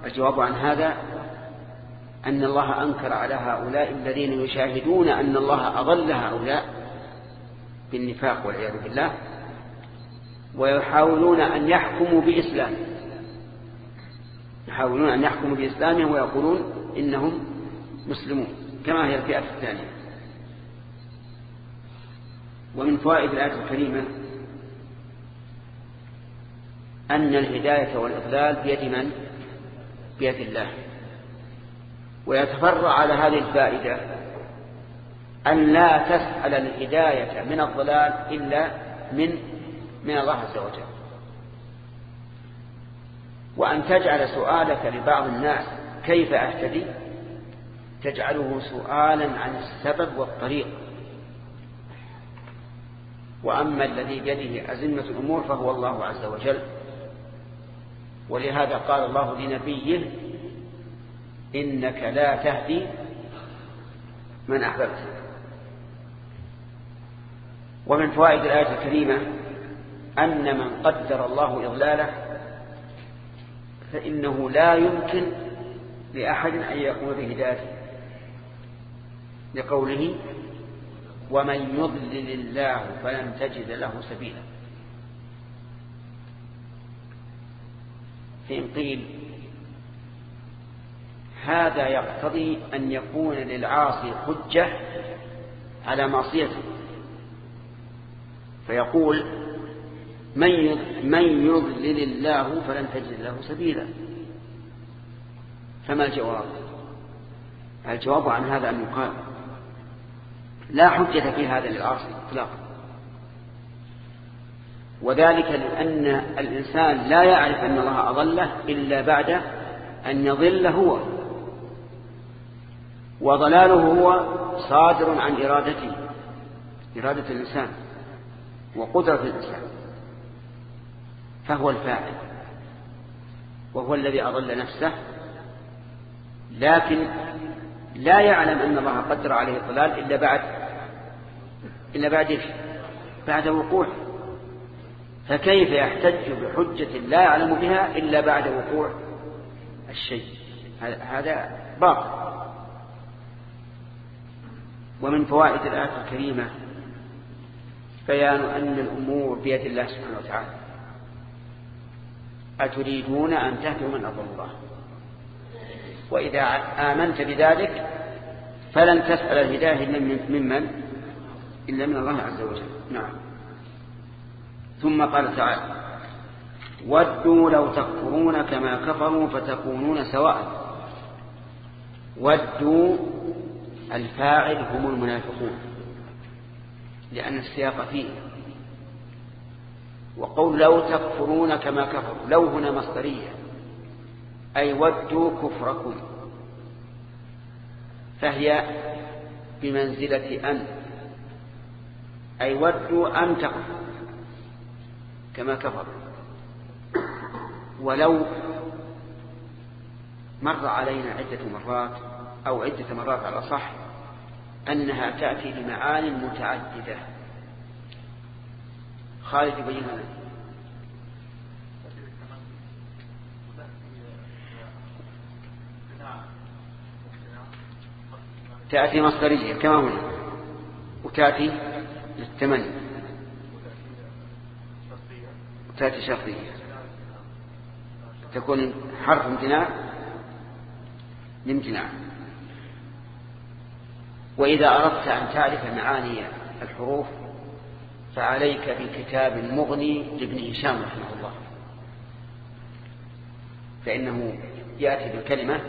الجواب عن هذا أن الله أنكر على هؤلاء الذين يشاهدون أن الله أضل هؤلاء بالنفاق والعياذ بالله ويحاولون أن يحكموا بإسلام يحاولون أن يحكموا بإسلامهم ويقولون إنهم مسلمون كما هي الفئة الثانية. ومن فوائد الآية الكريمة أن الهداية والإضلال بيد من؟ بيد الله. ويتفرع على هذه الفائدة أن لا تسأل الهداية من الضلال إلا من من الله عز وجل. وأن تجعل سؤالك لبعض الناس كيف أهتدي؟ تجعله سؤالا عن السبب والطريق. وأما الذي بيده أزمة الأمور فهو الله عز وجل. ولهذا قال الله لنبيه إنك لا تهدي من أحببت. ومن فوائد الآية الكريمة أن من قدر الله إضلاله فإنه لا يمكن لأحد أن يقوم بهدايته. لقوله ومن يضلل الله فلن تجد له سبيلا. فإن قيل هذا يقتضي أن يكون للعاصي حجة على معصيته. فيقول من من يضلل الله فلن تجد له سبيلا. فما الجواب؟ الجواب عن هذا أن يقال لا حجة في هذا للعاصي اطلاقا. وذلك لأن الإنسان لا يعرف أن الله أضله إلا بعد أن يضل هو. وضلاله هو صادر عن إرادته إرادة الإنسان وقدرة الإنسان فهو الفاعل وهو الذي أضل نفسه لكن لا يعلم أن الله قدر عليه الضلال إلا بعد إلا بعد بعد وقوع فكيف يحتج بحجة لا يعلم بها إلا بعد وقوع الشيء؟ هذا باطل. ومن فوائد الآية الكريمة بيان أن الأمور بيد الله سبحانه وتعالى. أتريدون أن تهدوا من أضل الله؟ وإذا آمنت بذلك فلن تسأل الهداية ممن إلا من الله عز وجل. نعم. ثم قال تعالى ودوا لو تكفرون كما كفروا فتكونون سواء. ودوا الفاعل هم المنافقون لأن السياق فيه. وقول لو تكفرون كما كفروا لو هنا مصدرية أي ودوا كفركم فهي بمنزلة أن أي ودوا أن تكفروا كما كفروا. ولو مر علينا عدة مرات أو عدة مرات على صح أنها تأتي بمعان متعددة. خالد يبين لنا تأتي مصدرية كما هنا. وتأتي للتمني وتأتي شرطية تكون حرف امتناع لامتناع وإذا أردت أن تعرف معاني الحروف فعليك بكتاب مغني لابن هشام رحمه الله. فإنه يأتي بالكلمة